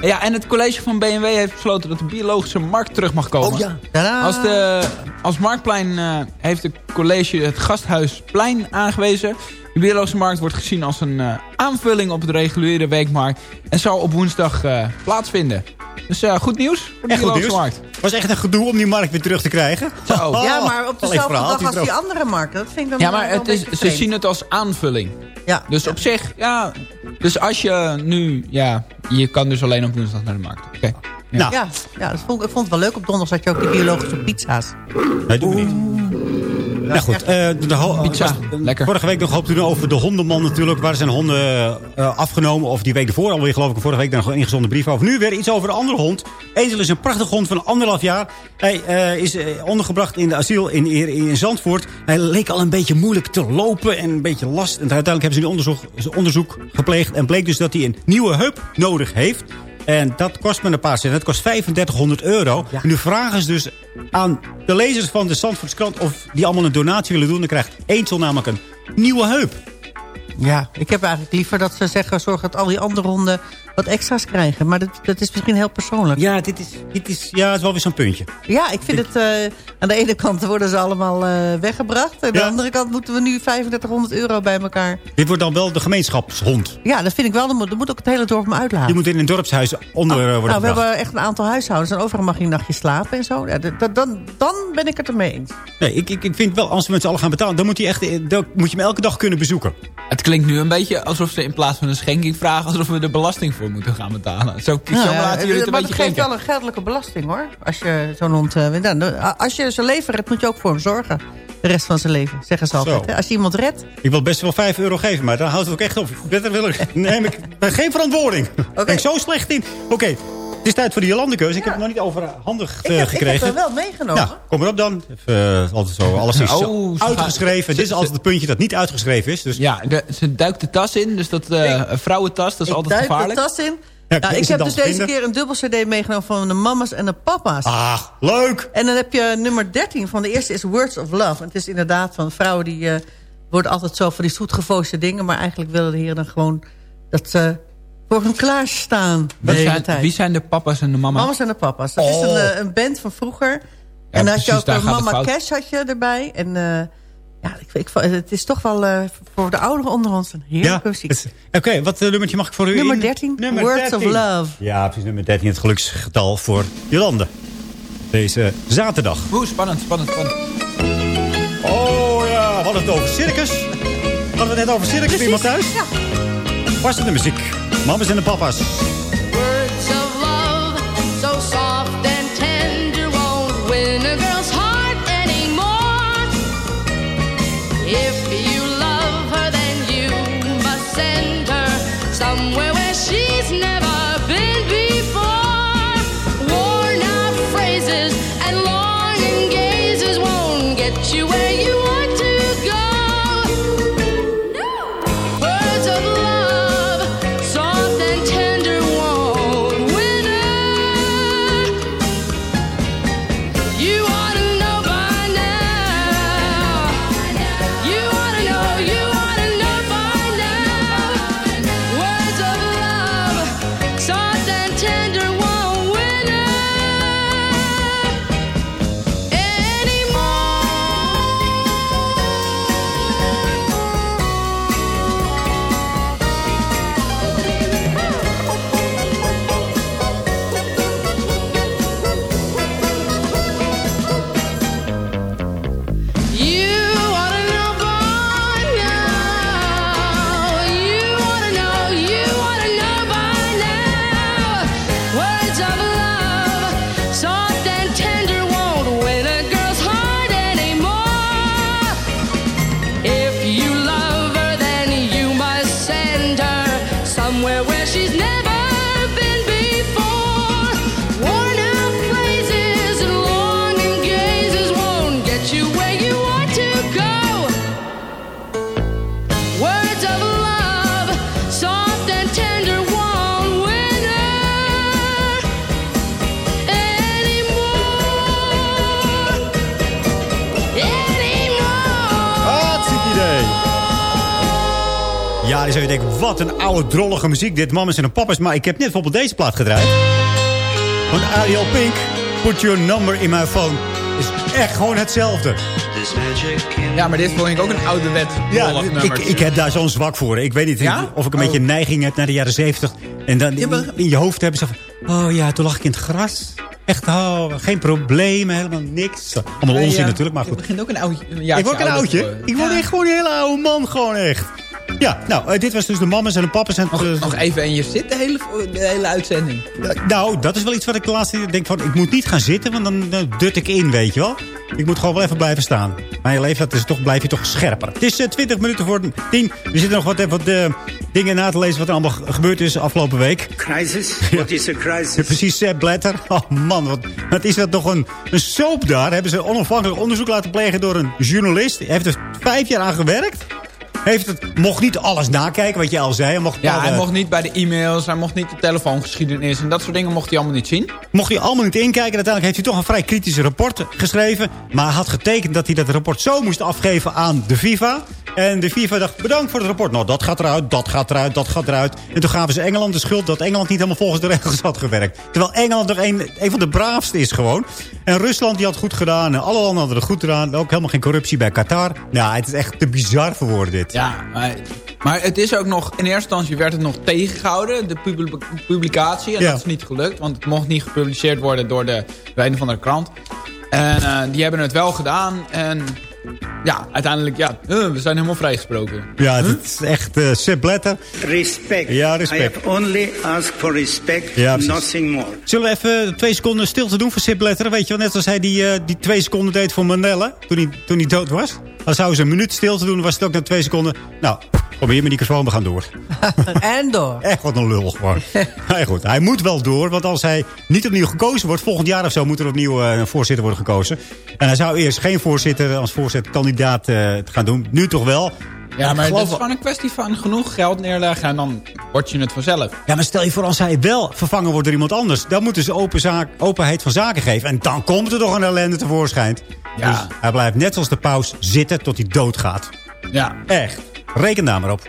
Ja, en het college van BMW heeft besloten dat de biologische markt terug mag komen. Oh ja. Tadaa. Als, de, als Marktplein eh, heeft het college het Gasthuisplein aangewezen. De biologische markt wordt gezien als een eh, aanvulling op de reguliere weekmarkt. En zal op woensdag eh, plaatsvinden. Dus eh, goed nieuws voor de Echt goed biologische nieuws. markt. was echt een gedoe om die markt weer terug te krijgen. Zo. ja, maar op dezelfde verhaal, dag als die andere markten. Dat vind ik dan Ja, maar wel het is, ze zien het als aanvulling. Ja. Dus op zich, ja. Dus als je nu, ja, je kan dus alleen op woensdag naar de markt. Oké. Nou, Ja, ja dat vond, ik vond het wel leuk. Op donderdag had je ook die biologische pizza's. nee, doen we niet. Nou goed, eh, de ho- Pizza, was- lekker. vorige week nog hoopte we over de hondenman natuurlijk. Waar zijn honden eh, afgenomen. Of die week ervoor alweer geloof ik. Vorige week nog een ingezonden brief over. Nu weer iets over een andere hond. Ezel is een prachtige hond van anderhalf jaar. Hij eh, is eh, ondergebracht in de asiel in, in, Zandvoort. Hij leek al een beetje moeilijk te lopen en een beetje last. En uiteindelijk hebben ze nu onderzoek, onderzoek gepleegd. En bleek dus dat hij een nieuwe heup nodig heeft. En dat kost me een paar cent. Dat kost 3500 euro. En nu vragen ze dus aan de lezers van de Zandvoortskrant... of die allemaal een donatie willen doen. Dan krijgt Eensel namelijk een nieuwe heup. Ja, ik heb eigenlijk liever dat ze zeggen... zorg dat al die andere honden wat extra's krijgen. Maar dat, dat is misschien heel persoonlijk. Ja, dit is, dit is, ja, het is wel weer zo'n puntje. Ja, ik vind het... eh, aan de ene kant worden ze allemaal eh, weggebracht. En aan de andere kant moeten we nu 3500 euro bij elkaar. Dit wordt dan wel de gemeenschapshond. Ja, dat vind ik wel. Dan moet, dan moet ook het hele dorp me uitlaten. Die moet in een dorpshuis onder eh, worden nou, we hebben echt een aantal huishoudens. En overal mag je een nachtje slapen en zo. Ja, dat- dan, dan ben ik het ermee eens. Nee, ik, ik, ik vind wel, als we met z'n allen gaan betalen... dan moet, hij echt, dan moet je hem elke dag kunnen bezoeken. Het klinkt nu een beetje alsof ze in plaats van een schenking vragen... alsof we er belasting voor moeten gaan betalen. Zo, zo Nou laten jullie het een maar beetje het geeft wel een geldelijke belasting hoor. Als je zo'n hond... eh. Nou, als je zijn leven redt, moet je ook voor hem zorgen. de rest van zijn leven, zeggen ze altijd. Hè. Als je iemand redt, Ik wil best wel 5 euro geven, maar dan houdt het ook echt op. Beter wil ik, neem ik ben geen verantwoording. Ben ik zo slecht in. Oké, het is tijd voor de Jolandekeus. Ik heb het nog niet overhandig ik eh, heb, ik heb gekregen. er wel meegenomen. Nou, kom erop dan. Even, eh, altijd zo, alles is Oh, ze uitgeschreven. Dit is altijd het puntje dat niet uitgeschreven is. Dus Ja, de- ze duikt de tas in. Dus dat eh, een vrouwentas, dat is ik altijd duik gevaarlijk. de tas in. Ja, Nou, ik heb dus deze vinden? keer een dubbel cd meegenomen van de mama's en de papa's. Ah, leuk! En dan heb je nummer 13 van de eerste is Words of Love. En het is inderdaad van vrouwen die eh, worden altijd zo van die zoetgevoosde dingen. Maar eigenlijk willen de heren dan gewoon dat ze voor hun klaarstaan. de Wie zijn, tijd. wie zijn de papa's en de mama's? Mama's en de papa's. Dat is Oh. een, eh, een band van vroeger. en dan had je ook eh, Mama. Cash had je erbij. En eh, ja, ik, ik, het is toch wel eh, voor de ouderen onder ons een heerlijke Ja, muziek. Oké, wat eh, nummertje mag ik voor u Nummer in? 13, Words of Love. Ja, precies, nummer 13. Het geluksgetal voor Jolande. Deze zaterdag. Oeh, spannend, spannend, spannend. Oh ja, we hadden het over circus. Hadden we het net over circus bij iemand thuis? Ja. Was het de muziek? Mama's en de papa's. Words of love, so soft and tender, won't win a girl's heart anymore. If you love her, then you must send her somewhere wat een oude drollige muziek dit. Mama's en de papa's. Maar ik heb net bijvoorbeeld deze plaat gedraaid. Van Ariel Pink. Put your number in my phone. Is echt gewoon hetzelfde. Ja, maar dit vond ik ook een ouderwet Ja, ik, ik heb daar zo'n zwak voor. Ik weet niet Ja? of ik een beetje een neiging heb naar de jaren zeventig. En dan in je hoofd hebben ze van... Oh ja, toen lag ik in het gras. Echt, oh, geen problemen, helemaal niks. Allemaal onzin ja. natuurlijk, maar goed. begint ook een oudje. Ik word ook een oudje. Ik word echt gewoon een hele oude man, gewoon echt. Ja, nou, eh, dit was dus de mama's en de papa's. En het, eh, Nog even, en je zit de hele, de hele uitzending. nou, dat is wel iets wat ik de laatste tijd denk van... ik moet niet gaan zitten, want dan eh, dut ik in, weet je wel. Ik moet gewoon wel even blijven staan. Maar je leeftijd is toch, blijf je toch scherper. Het is eh, 20 minuten voor 10. We zitten nog wat, even wat eh, dingen na te lezen... wat er allemaal ge- gebeurd is afgelopen week. Crisis? What is a crisis? Precies, Sepp Blatter. Oh man, wat, wat is dat toch een, een soap daar. Hebben ze onafhankelijk onderzoek laten plegen door een journalist. Hij heeft er vijf jaar aan gewerkt. Heeft het, mocht niet alles nakijken wat je al zei. Hij mocht, Ja, hij mocht niet bij de e-mails, hij mocht niet de telefoongeschiedenis... en dat soort dingen mocht hij allemaal niet zien. Mocht hij allemaal niet inkijken. Uiteindelijk heeft hij toch een vrij kritisch rapport geschreven. Maar hij had getekend dat hij dat rapport zo moest afgeven aan de FIFA. En de FIFA dacht, bedankt voor het rapport. Nou, dat gaat eruit, dat gaat eruit, dat gaat eruit. En toen gaven ze Engeland de schuld dat Engeland niet helemaal volgens de regels had gewerkt. Terwijl Engeland nog een, een van de braafste is gewoon. En Rusland die had goed gedaan. En alle landen hadden het goed gedaan. Ook helemaal geen corruptie bij Qatar. Nou, het is echt te bizar voor woorden dit. Ja, maar, maar het is ook nog... In eerste instantie werd het nog tegengehouden, de publi- publicatie. En Ja. dat is niet gelukt, want het mocht niet gepubliceerd worden... door de door een of andere krant. En eh, die hebben het wel gedaan. En ja, uiteindelijk, ja, eh, we zijn helemaal vrijgesproken. Ja, het is echt uh, Sepp Blatter. Respect. Ja, respect. I have only asked for respect, Ja, nothing more. Zullen we even twee seconden stilte doen voor Sepp Blatter? Weet je wel, net als hij die, die twee seconden deed voor Mandela. Toen hij, toen hij dood was. Dan zouden ze een minuut stilte doen, was het ook na twee seconden. Nou, probeer die microfoon, we gaan door. en door. Echt wat een lul gewoon. goed, hij moet wel door, want als hij niet opnieuw gekozen wordt... volgend jaar of zo moet er opnieuw eh, een voorzitter worden gekozen. En hij zou eerst geen voorzitter als voorzitterkandidaat eh gaan doen. Nu toch wel. Ja, maar het is gewoon een kwestie van genoeg geld neerleggen en dan word je het vanzelf. Ja, maar stel je voor als hij wel vervangen wordt door iemand anders. Dan moeten ze open zaak, openheid van zaken geven. En dan komt er toch een ellende tevoorschijn. Ja. Dus hij blijft net zoals de paus zitten tot hij doodgaat. Ja. Echt. Reken daar maar op.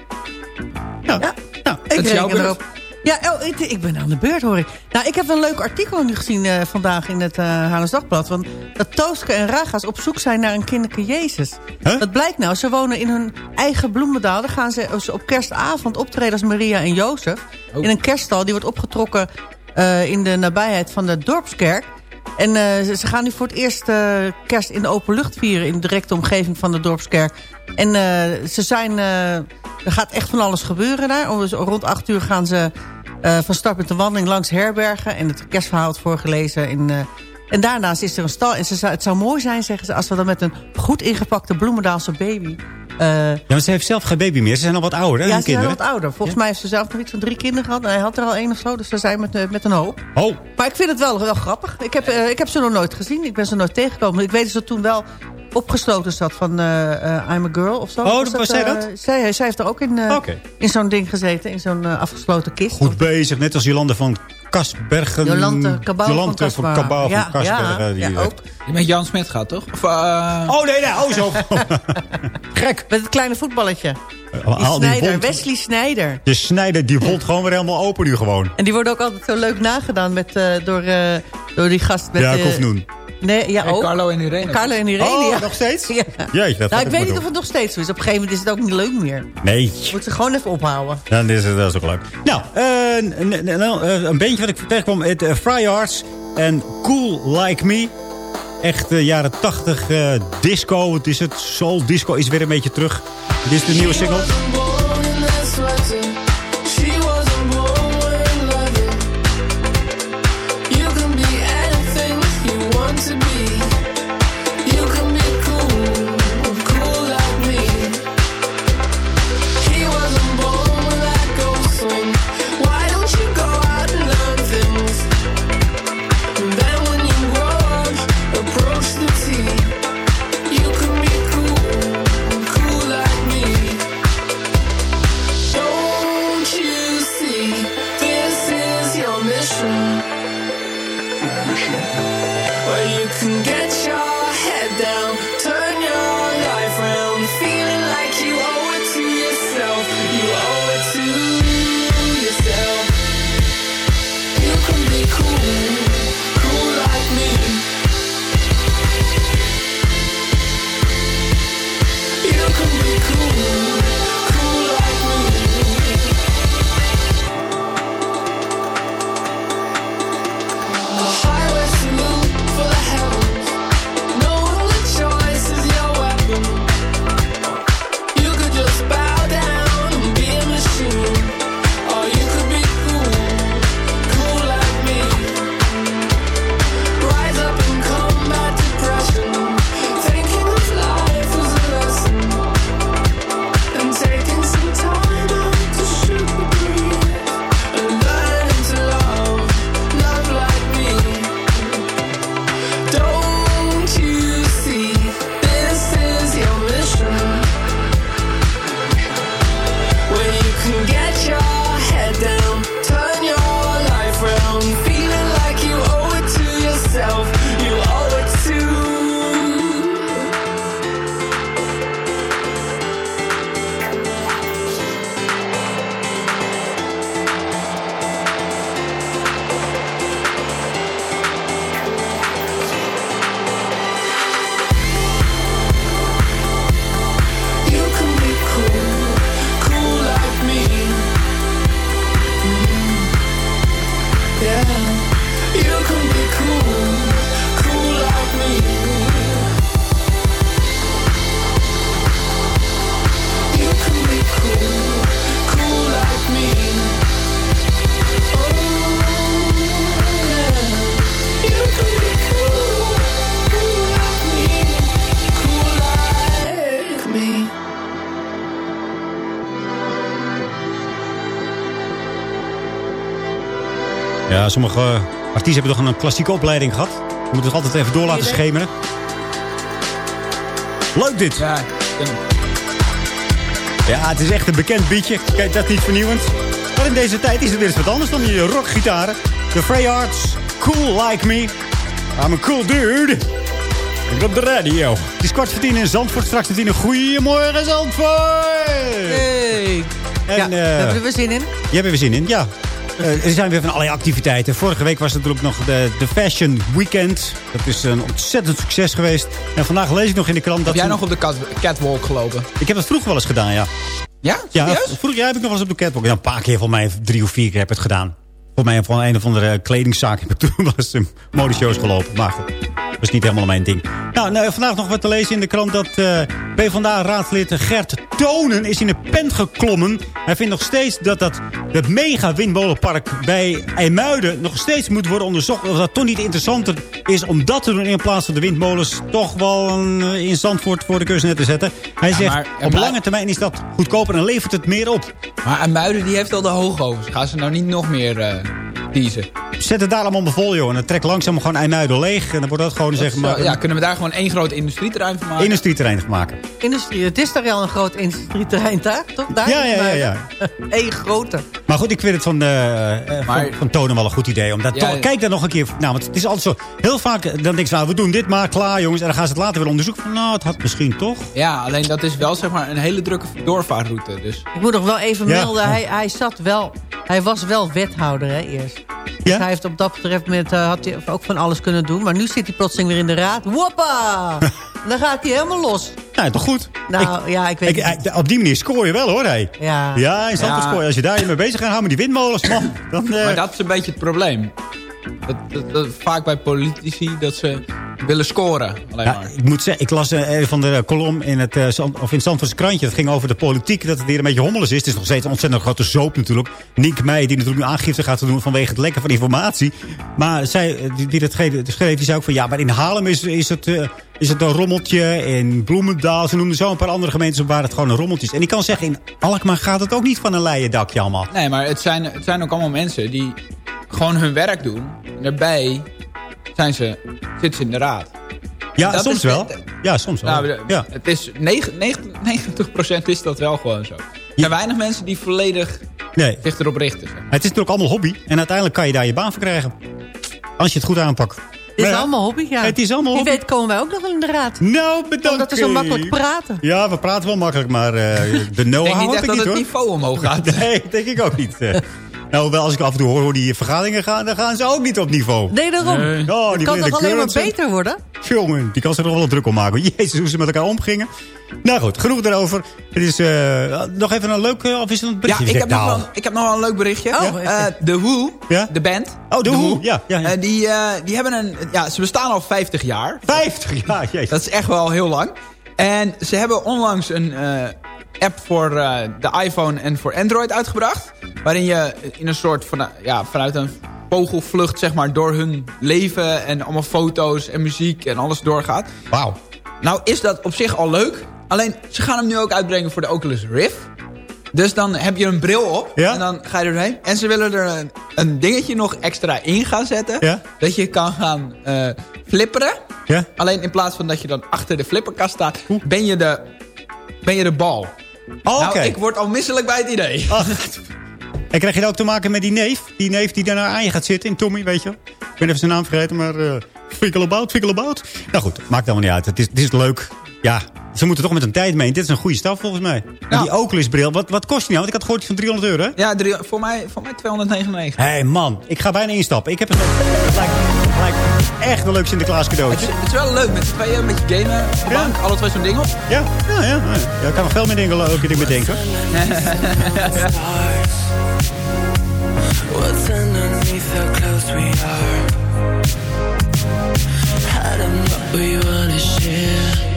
Ja. Nou, Ik Het is jouw reken erop. Ja, oh, ik, ik ben aan de beurt, hoor ik. Nou, ik heb een leuk artikel nu gezien eh, vandaag in het uh, Dagblad. Want dat Tooske en Raga's op zoek zijn naar een kinderke Jezus. Dat blijkt nou, ze wonen in hun eigen bloemendaal. Daar gaan ze ze op kerstavond optreden als Maria en Jozef. In een kerststal, die wordt opgetrokken eh, in de nabijheid van de Dorpskerk. En eh, ze, gaan nu voor het eerst eh, kerst in de open lucht vieren... in de directe omgeving van de Dorpskerk. En eh, ze zijn... er gaat echt van alles gebeuren daar. Om- Rond acht uur gaan ze van start met de wandeling langs herbergen. En het kerstverhaal wordt voorgelezen. In, en daarnaast is er een stal. En ze, zou- het zou mooi zijn, zeggen ze... als we dan met een goed ingepakte Bloemendaalse baby... eh, Ja, maar ze heeft zelf geen baby meer. Ze zijn al wat ouder, hè, ja, ze zijn kinderen. wat ouder. Volgens mij heeft ze zelf nog iets van drie kinderen gehad. En hij had er al één of zo. Dus ze zijn met, eh, met een hoop. Oh, Maar ik vind het wel, wel grappig. Ik heb, eh, ik heb ze nog nooit gezien. Ik ben ze nooit tegengekomen. Ik weet dat ze toen wel opgesloten zat van eh, eh, I'm a Girl of zo. Oh, was zij eh, dat? zij, zij heeft er ook in, eh, in zo'n ding gezeten. In zo'n eh, afgesloten kist. goed bezig. Net als Jolande van Kasbergen. Jolante Cabau van Jolante van. Cabau van Ja, Kasbergen. ja, die, ja, eh, ook. Je met Jan Smit gaat, toch? Of, eh, Oh, nee, nee. Oh, zo. Gek. Met het kleine voetballetje. Die Al die Snijder, wond- Wesley Snijder. De snijder, die wond gewoon weer helemaal open nu gewoon. En die worden ook altijd zo leuk nagedaan met, eh, door, eh, door die gast. Met, Ja, eh, Kofnoen. Nee, ja, ook. Carlo en Irene. Carlo en Irene. Oh, ja. nog steeds? Ja. Jeetje, dat nou, ik weet niet door. of het nog steeds zo is. Op een gegeven moment is het ook niet leuk meer. Nee. Moet ze gewoon even ophouden. Dan is het, dat is ook leuk. Nou, eh, een, beentje wat ik tegenkwam. Het uh, Fry Arts en Cool Like Me. Echt eh, jaren 80 eh, disco. Het is het soul disco is weer een beetje terug. Dit is de nieuwe single. Sommige eh, artiesten hebben toch een klassieke opleiding gehad. Je moet het altijd even door laten schemeren. Leuk dit. Ja, Ja, het is echt een bekend beatje. Kijk, dat is niet vernieuwend. Maar in deze tijd is het weer eens wat anders dan die rockgitaren. De Freyards, Cool Like Me. I'm a cool dude. Ik op de radio. Het is kwart voor tien in Zandvoort. Straks voor tien een goeiemorgen Zandvoort. Hey. En, ja, eh, hebben we weer zin in. Je hebt er weer zin in, ja. Eh, er zijn weer van allerlei activiteiten. Vorige week was natuurlijk nog de, de Fashion Weekend. Dat is een ontzettend succes geweest. En vandaag lees ik nog in de krant dat... Heb jij ze- nog op de cat- catwalk gelopen? Ik heb dat vroeger wel eens gedaan, ja. Ja? Ja, Serieus? jaar heb ik nog wel eens op de catwalk. Ja, een paar keer, voor mij drie of vier keer heb ik het gedaan. Voor mij van een of andere kledingzaak heb ik toen wel eens een modeshows gelopen. Maar goed, dat is niet helemaal mijn ding. Nou, nou, vandaag nog wat te lezen in de krant dat eh PvdA-raadslid Gert Tonen is in de pen geklommen. Hij vindt nog steeds dat dat, dat mega windmolenpark bij IJmuiden nog steeds moet worden onderzocht. Of dat toch niet interessanter is om dat te doen in plaats van de windmolens toch wel een, eh, in Zandvoort voor de kust net te zetten. Hij Ja, zegt, op lange termijn is dat goedkoper en levert het meer op. Maar Amuiden die heeft al de hoogovens. Gaan ze nou niet nog meer eh teasen? Zet het daar allemaal op vol, joh. En dan trek langzaam gewoon IJmuiden leeg. En dan wordt dat gewoon, zeg maar, Zo, ja, kunnen we daar gewoon één groot industrieterrein van maken? industrieterrein van maken. Industrie, het is daar al een groot industrieterrein daar, toch? Daar Ja, ja, ja, ja. Eén grote. Maar goed, ik vind het van, eh, eh, van, van Tonen wel een goed idee. Omdat Ja, toch- ja. Kijk daar nog een keer. Nou, want het is altijd zo. Heel vaak, eh, dan denk je, nou, we doen dit maar, klaar jongens. En dan gaan ze het later weer onderzoeken. Van, nou, het had misschien toch. Ja, alleen dat is wel zeg maar een hele drukke doorvaartroute. Dus. Ik moet nog wel even Ja. melden, hij, hij zat wel... Hij was wel wethouder, hè, eerst. Dus hij heeft op dat betreft met, eh, had hij ook van alles kunnen doen. Maar nu zit hij plotseling weer in de raad. Woppa! Dan gaat hij helemaal los. Ja, toch goed. Nou, ja, ik weet Ik, eh, op die manier scoor je wel, hoor. Hey. Ja. Ja, in Zandvoort Ja. scoor. Als je daar je mee bezig gaat houden met die windmolens, man. Dan, eh, Maar dat is een beetje het probleem. Dat, dat, dat- vaak bij politici dat ze willen scoren. Alleen Ja, maar. ik moet zeggen, ik las eh, een van de kolom in het, eh, Zand- of in het krantje. Dat ging over de politiek, dat het hier een beetje hommeles is. Het is nog steeds een ontzettend grote zoop natuurlijk. Nienke Meijer, die natuurlijk nu aangifte gaat doen vanwege het lekken van informatie. Maar zij, eh, die, die dat schreef, die zei ook van... Ja, maar in Haarlem is, is, het, eh, is het een rommeltje. In Bloemendaal, ze noemden zo een paar andere gemeenten waar het gewoon een rommeltje is. En ik kan zeggen, in Alkmaar gaat het ook niet van een leien dakje allemaal. Nee, maar het zijn, het zijn ook allemaal mensen die gewoon hun werk doen. En daarbij zijn ze, zitten ze in de raad. Ja, Dat soms wel. Ja, soms wel. Nou, ja. het is 9, 90% is dat wel gewoon zo. Er zijn weinig mensen die volledig Nee. zich erop richten. zeg. Het is natuurlijk allemaal hobby. En uiteindelijk kan je daar je baan voor krijgen. Als je het goed aanpakt. Het is ja, allemaal hobby, ja. Het is allemaal Wie hobby. weet komen wij ook nog wel in de raad. Nou, bedankt. Omdat we zo makkelijk praten. Ja, we praten wel makkelijk, maar eh, de Ik know-how denk niet echt ik dat niet, het hoor. niveau omhoog gaat. Nee, denk ik ook niet. Nou, wel als ik af en toe hoor hoe die vergaderingen gaan, dan gaan ze ook niet op niveau. Nee, daarom. Oh, het die kan toch alleen maar beter worden? Jongen, die kan zich er nog wel druk om maken. Jezus, hoe ze met elkaar omgingen. Nou goed, genoeg daarover. Het is eh, nog even een leuk eh, afwisselend Ja, berichtje. ik heb, nog Nou, wel, ik heb nog wel een leuk berichtje. Oh, Eh, de Who, Ja? de band. Oh, de Who, ja, ja, ja. Die, eh, die hebben een... Ja, ze bestaan al 50 jaar. 50 jaar, jezus. Dat is echt wel heel lang. En ze hebben onlangs een eh, app voor eh, de iPhone en voor Android uitgebracht. Waarin je in een soort van, ja, vanuit een vogelvlucht zeg maar, door hun leven en allemaal foto's en muziek en alles doorgaat. Wauw. Nou is dat op zich al leuk. Alleen ze gaan hem nu ook uitbrengen voor de Oculus Rift. Dus dan heb je een bril op Ja? en dan ga je er doorheen. En ze willen er een, een dingetje nog extra in gaan zetten. Ja? Dat je kan gaan eh, flipperen. Ja? Alleen in plaats van dat je dan achter de flipperkast staat, ben je de, ben je de bal. Oh, oké. Nou, ik word al misselijk bij het idee. Ach. En krijg je dat ook te maken met die neef? Die neef die daarna aan je gaat zitten in Tommy, weet je wel? Ik ben even zijn naam vergeten, maar... Uh, Fikkelabout, Fikkelabout. Nou goed, maakt allemaal niet uit. Het is, het is leuk. Ja, ze moeten toch met een tijd mee. Dit is een goede stap volgens mij. En die Oculus bril, wat, wat kost die nou? Want ik had gehoord van 300 euro? Ja, drie, voor, mij, voor mij 299. Hé hey man, ik ga bijna instappen. Ik heb het, het, lijkt, het lijkt echt een leuk Sinterklaas Het cadeautje. is, het is wel leuk met z'n tweeën, een beetje gamen op de Ja. bank. Alle twee zo'n ding op. Ja, ja, ja. ja ik kan nog veel meer dingen, leuke dingen bedenken. What's underneath how close we are? I don't know what we wanna share.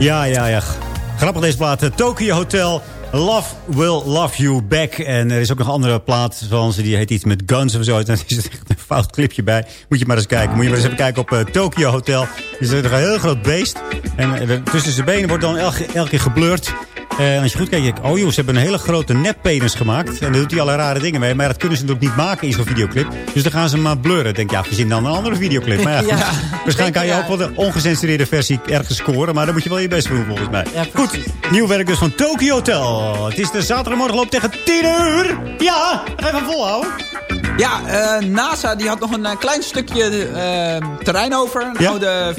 Ja, ja, ja. Grappig deze plaat. eh, Tokyo Hotel. Love Will Love You Back. En er is ook nog een andere plaat van ze. Die heet iets met guns of zo. Daar is echt een fout clipje bij. Moet je maar eens kijken. Moet je maar eens even kijken op eh, Tokyo Hotel. Er is een heel groot beest. En eh, tussen zijn benen wordt dan elke, elke keer geblurred. En als je goed kijkt, denk ik, oh joh, ze hebben een hele grote neppenis gemaakt. En daar doet hij alle rare dingen mee. Maar dat kunnen ze natuurlijk niet maken in zo'n videoclip. Dus dan gaan ze maar blurren. Denk, ja, verzin dan een andere videoclip. Maar ja. Waarschijnlijk kan je ook wel de ongecensureerde versie ergens scoren. Maar dan moet je wel je best doen, volgens mij. Goed, nieuw werk dus van Tokyo Hotel. Het is de zaterdagmorgen loopt tegen 10 uur. Ja, ga even volhouden. Ja, eh, NASA die had nog een eh, klein stukje eh, terrein over. Een Ja? oude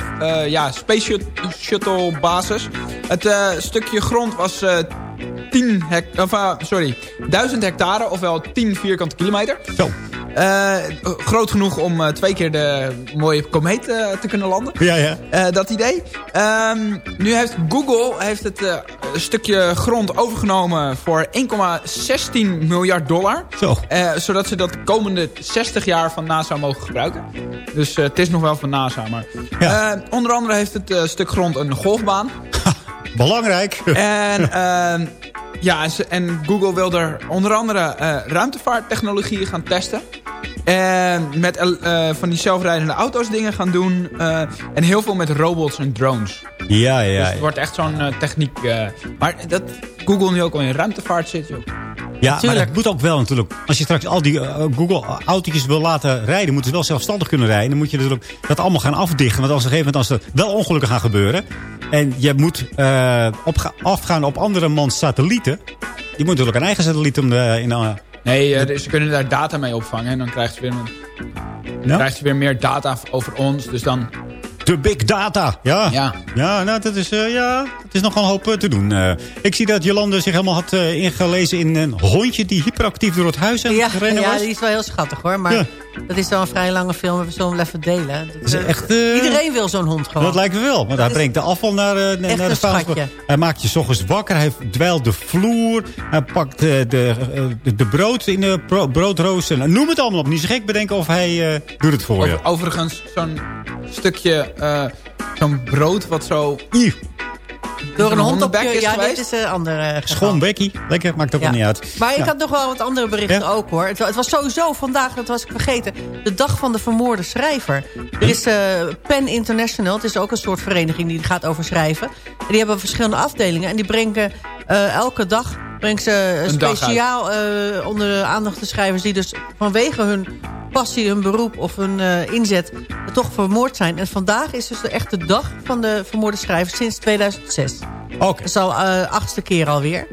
ja, Space Shut- Shuttle basis. Het stukje grond was eh 10 hec of, sorry, 1000 hectare, ofwel 10 vierkante kilometer. Zo. Eh, groot genoeg om eh, twee keer de mooie komeet te kunnen landen. Ja, ja. Dat idee. Ehm, nu heeft Google heeft het stukje grond overgenomen voor 1,16 miljard dollar. Zo. Zodat ze dat de komende 60 jaar van NASA mogen gebruiken. Dus het is nog wel van NASA. Maar, Eh, onder andere heeft het stuk grond een golfbaan. Belangrijk. En, ehm, ja, en Google wil er onder andere eh, ruimtevaarttechnologieën gaan testen. En met eh, van die zelfrijdende auto's dingen gaan doen. eh, en heel veel met robots en drones. Ja, ja. Dus het wordt echt zo'n techniek. eh, maar dat Google nu ook al in ruimtevaart zit, joh. Ja, maar dat moet ook wel natuurlijk. Als je straks al die Google-autootjes wil laten rijden... moeten ze wel zelfstandig kunnen rijden. Dan moet je natuurlijk dat allemaal gaan afdichten. Want als op een gegeven moment als er wel ongelukken gaan gebeuren... en je moet eh, opga- afgaan op andere mans satellieten... die moet natuurlijk een eigen satelliet om de, in... eh, Nee, eh, ze kunnen daar data mee opvangen. En dan krijgt ze weer, een, krijgt ze weer meer data over ons. Dus dan... De big data, ja. Ja. Ja, nou, dat is, eh, ja, het is nogal een hoop te doen. Eh, ik zie dat Jolande zich helemaal had eh, ingelezen in een hondje... die hyperactief door het huis aan Ja, het rennen ja, was. die is wel heel schattig hoor. Maar Ja. Dat is wel een vrij lange film. We zullen hem even delen. Eh, echt, eh, Iedereen wil zo'n hond gewoon. Dat lijkt me wel, want hij brengt de afval naar, eh, naar de vuilnisbak. schatje. Hij maakt je 's ochtends wakker, hij dweilt de vloer. Hij pakt de, de, de brood in de bro- broodrooster. Nou, Noem het allemaal op, niet zo gek bedenken of hij eh, doet het voor je. Over- overigens, zo'n stukje... eh, zo'n brood wat zo... Door een hond op je... is Ja, geweest. dit is een andere eh, geval. Schoon Becky, lekker, maakt ook Ja. wel niet uit. Maar ik had nog wel wat andere berichten ook hoor. Het, het was sowieso vandaag, dat was ik vergeten, de dag van de vermoorde schrijver. Er is eh Pen International, het is ook een soort vereniging die gaat over schrijven. En die hebben verschillende afdelingen en die brengen eh, elke dag brengt ze eh, Een speciaal eh, onder de aandacht de schrijvers... die dus vanwege hun passie, hun beroep of hun eh, inzet... toch vermoord zijn. En vandaag is dus de echte dag van de vermoorde schrijvers sinds 2006. Oké. Dat is al eh, achtste keer alweer.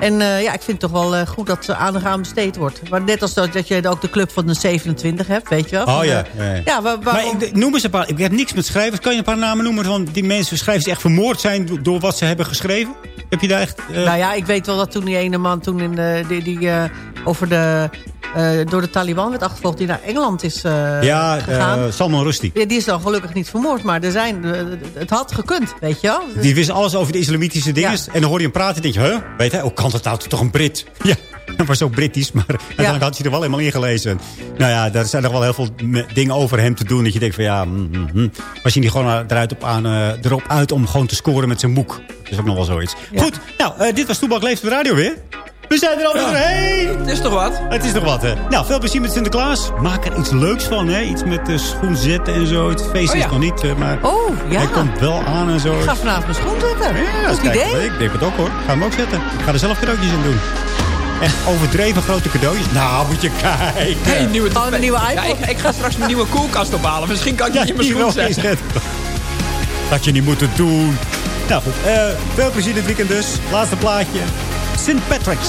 En ja, ik vind het toch wel goed dat er aandacht aan besteed wordt. Maar net als dat, dat je ook de club van de 27 hebt, weet je wel. Oh Van ja. de- ja, ja. ja waar, Maar waarom- ik, noem eens een paar. Ik heb niks met schrijvers. Kan je een paar namen noemen van die mensen, schrijvers die echt vermoord zijn do- door wat ze hebben geschreven? Heb je daar echt... eh, Nou ja, ik weet wel dat toen die ene man toen in de, die, die eh, over de, eh, door de Taliban werd achtervolgd... die naar Engeland is eh, ja, gegaan. eh, Salman Rushdie. Ja, die is dan gelukkig niet vermoord, maar er zijn, eh, het had gekund, weet je wel. Die wist alles over de islamitische dingen. Ja. En dan hoor je hem praten en denk je, huh? Weet hij, hoe kan dat nou? Toch een Brit? Ja, hij was ook Britisch, maar uiteindelijk had hij er wel helemaal ingelezen. Nou ja, daar zijn nog wel heel veel dingen over hem te doen. Dat je denkt van ja, mm, mm, mm. was hij niet gewoon eh, eruit op aan, eh, erop uit om gewoon te scoren met zijn boek? Dat is ook nog wel zoiets. Goed, nou, eh, dit was Toebak Leeft op de Radio weer. We zijn er alweer Ja. doorheen. Het is toch wat? Het is nog wat, hè? Nou, veel plezier met Sinterklaas. Maak er iets leuks van, hè? Iets met de schoen zetten en zo. Het feest Oh ja. is nog niet, maar Oh, ja. hij komt wel aan en zo. Ik ga vanavond mijn schoen zetten. Ja, Goed idee. Ik denk het ook hoor. Ga hem ook zetten. Ik ga er zelf cadeautjes in doen. Echt overdreven grote cadeautjes. Nou, moet je kijken. Hey, nieuwe een nieuwe Ja, iPhone. ik, ik ga straks mijn nieuwe koelkast ophalen. Misschien kan ik Ja, die in mijn die schoen zetten. Dat je niet moeten doen. Nou goed, eh, veel plezier dit weekend dus. Laatste plaatje. St. Patrick's.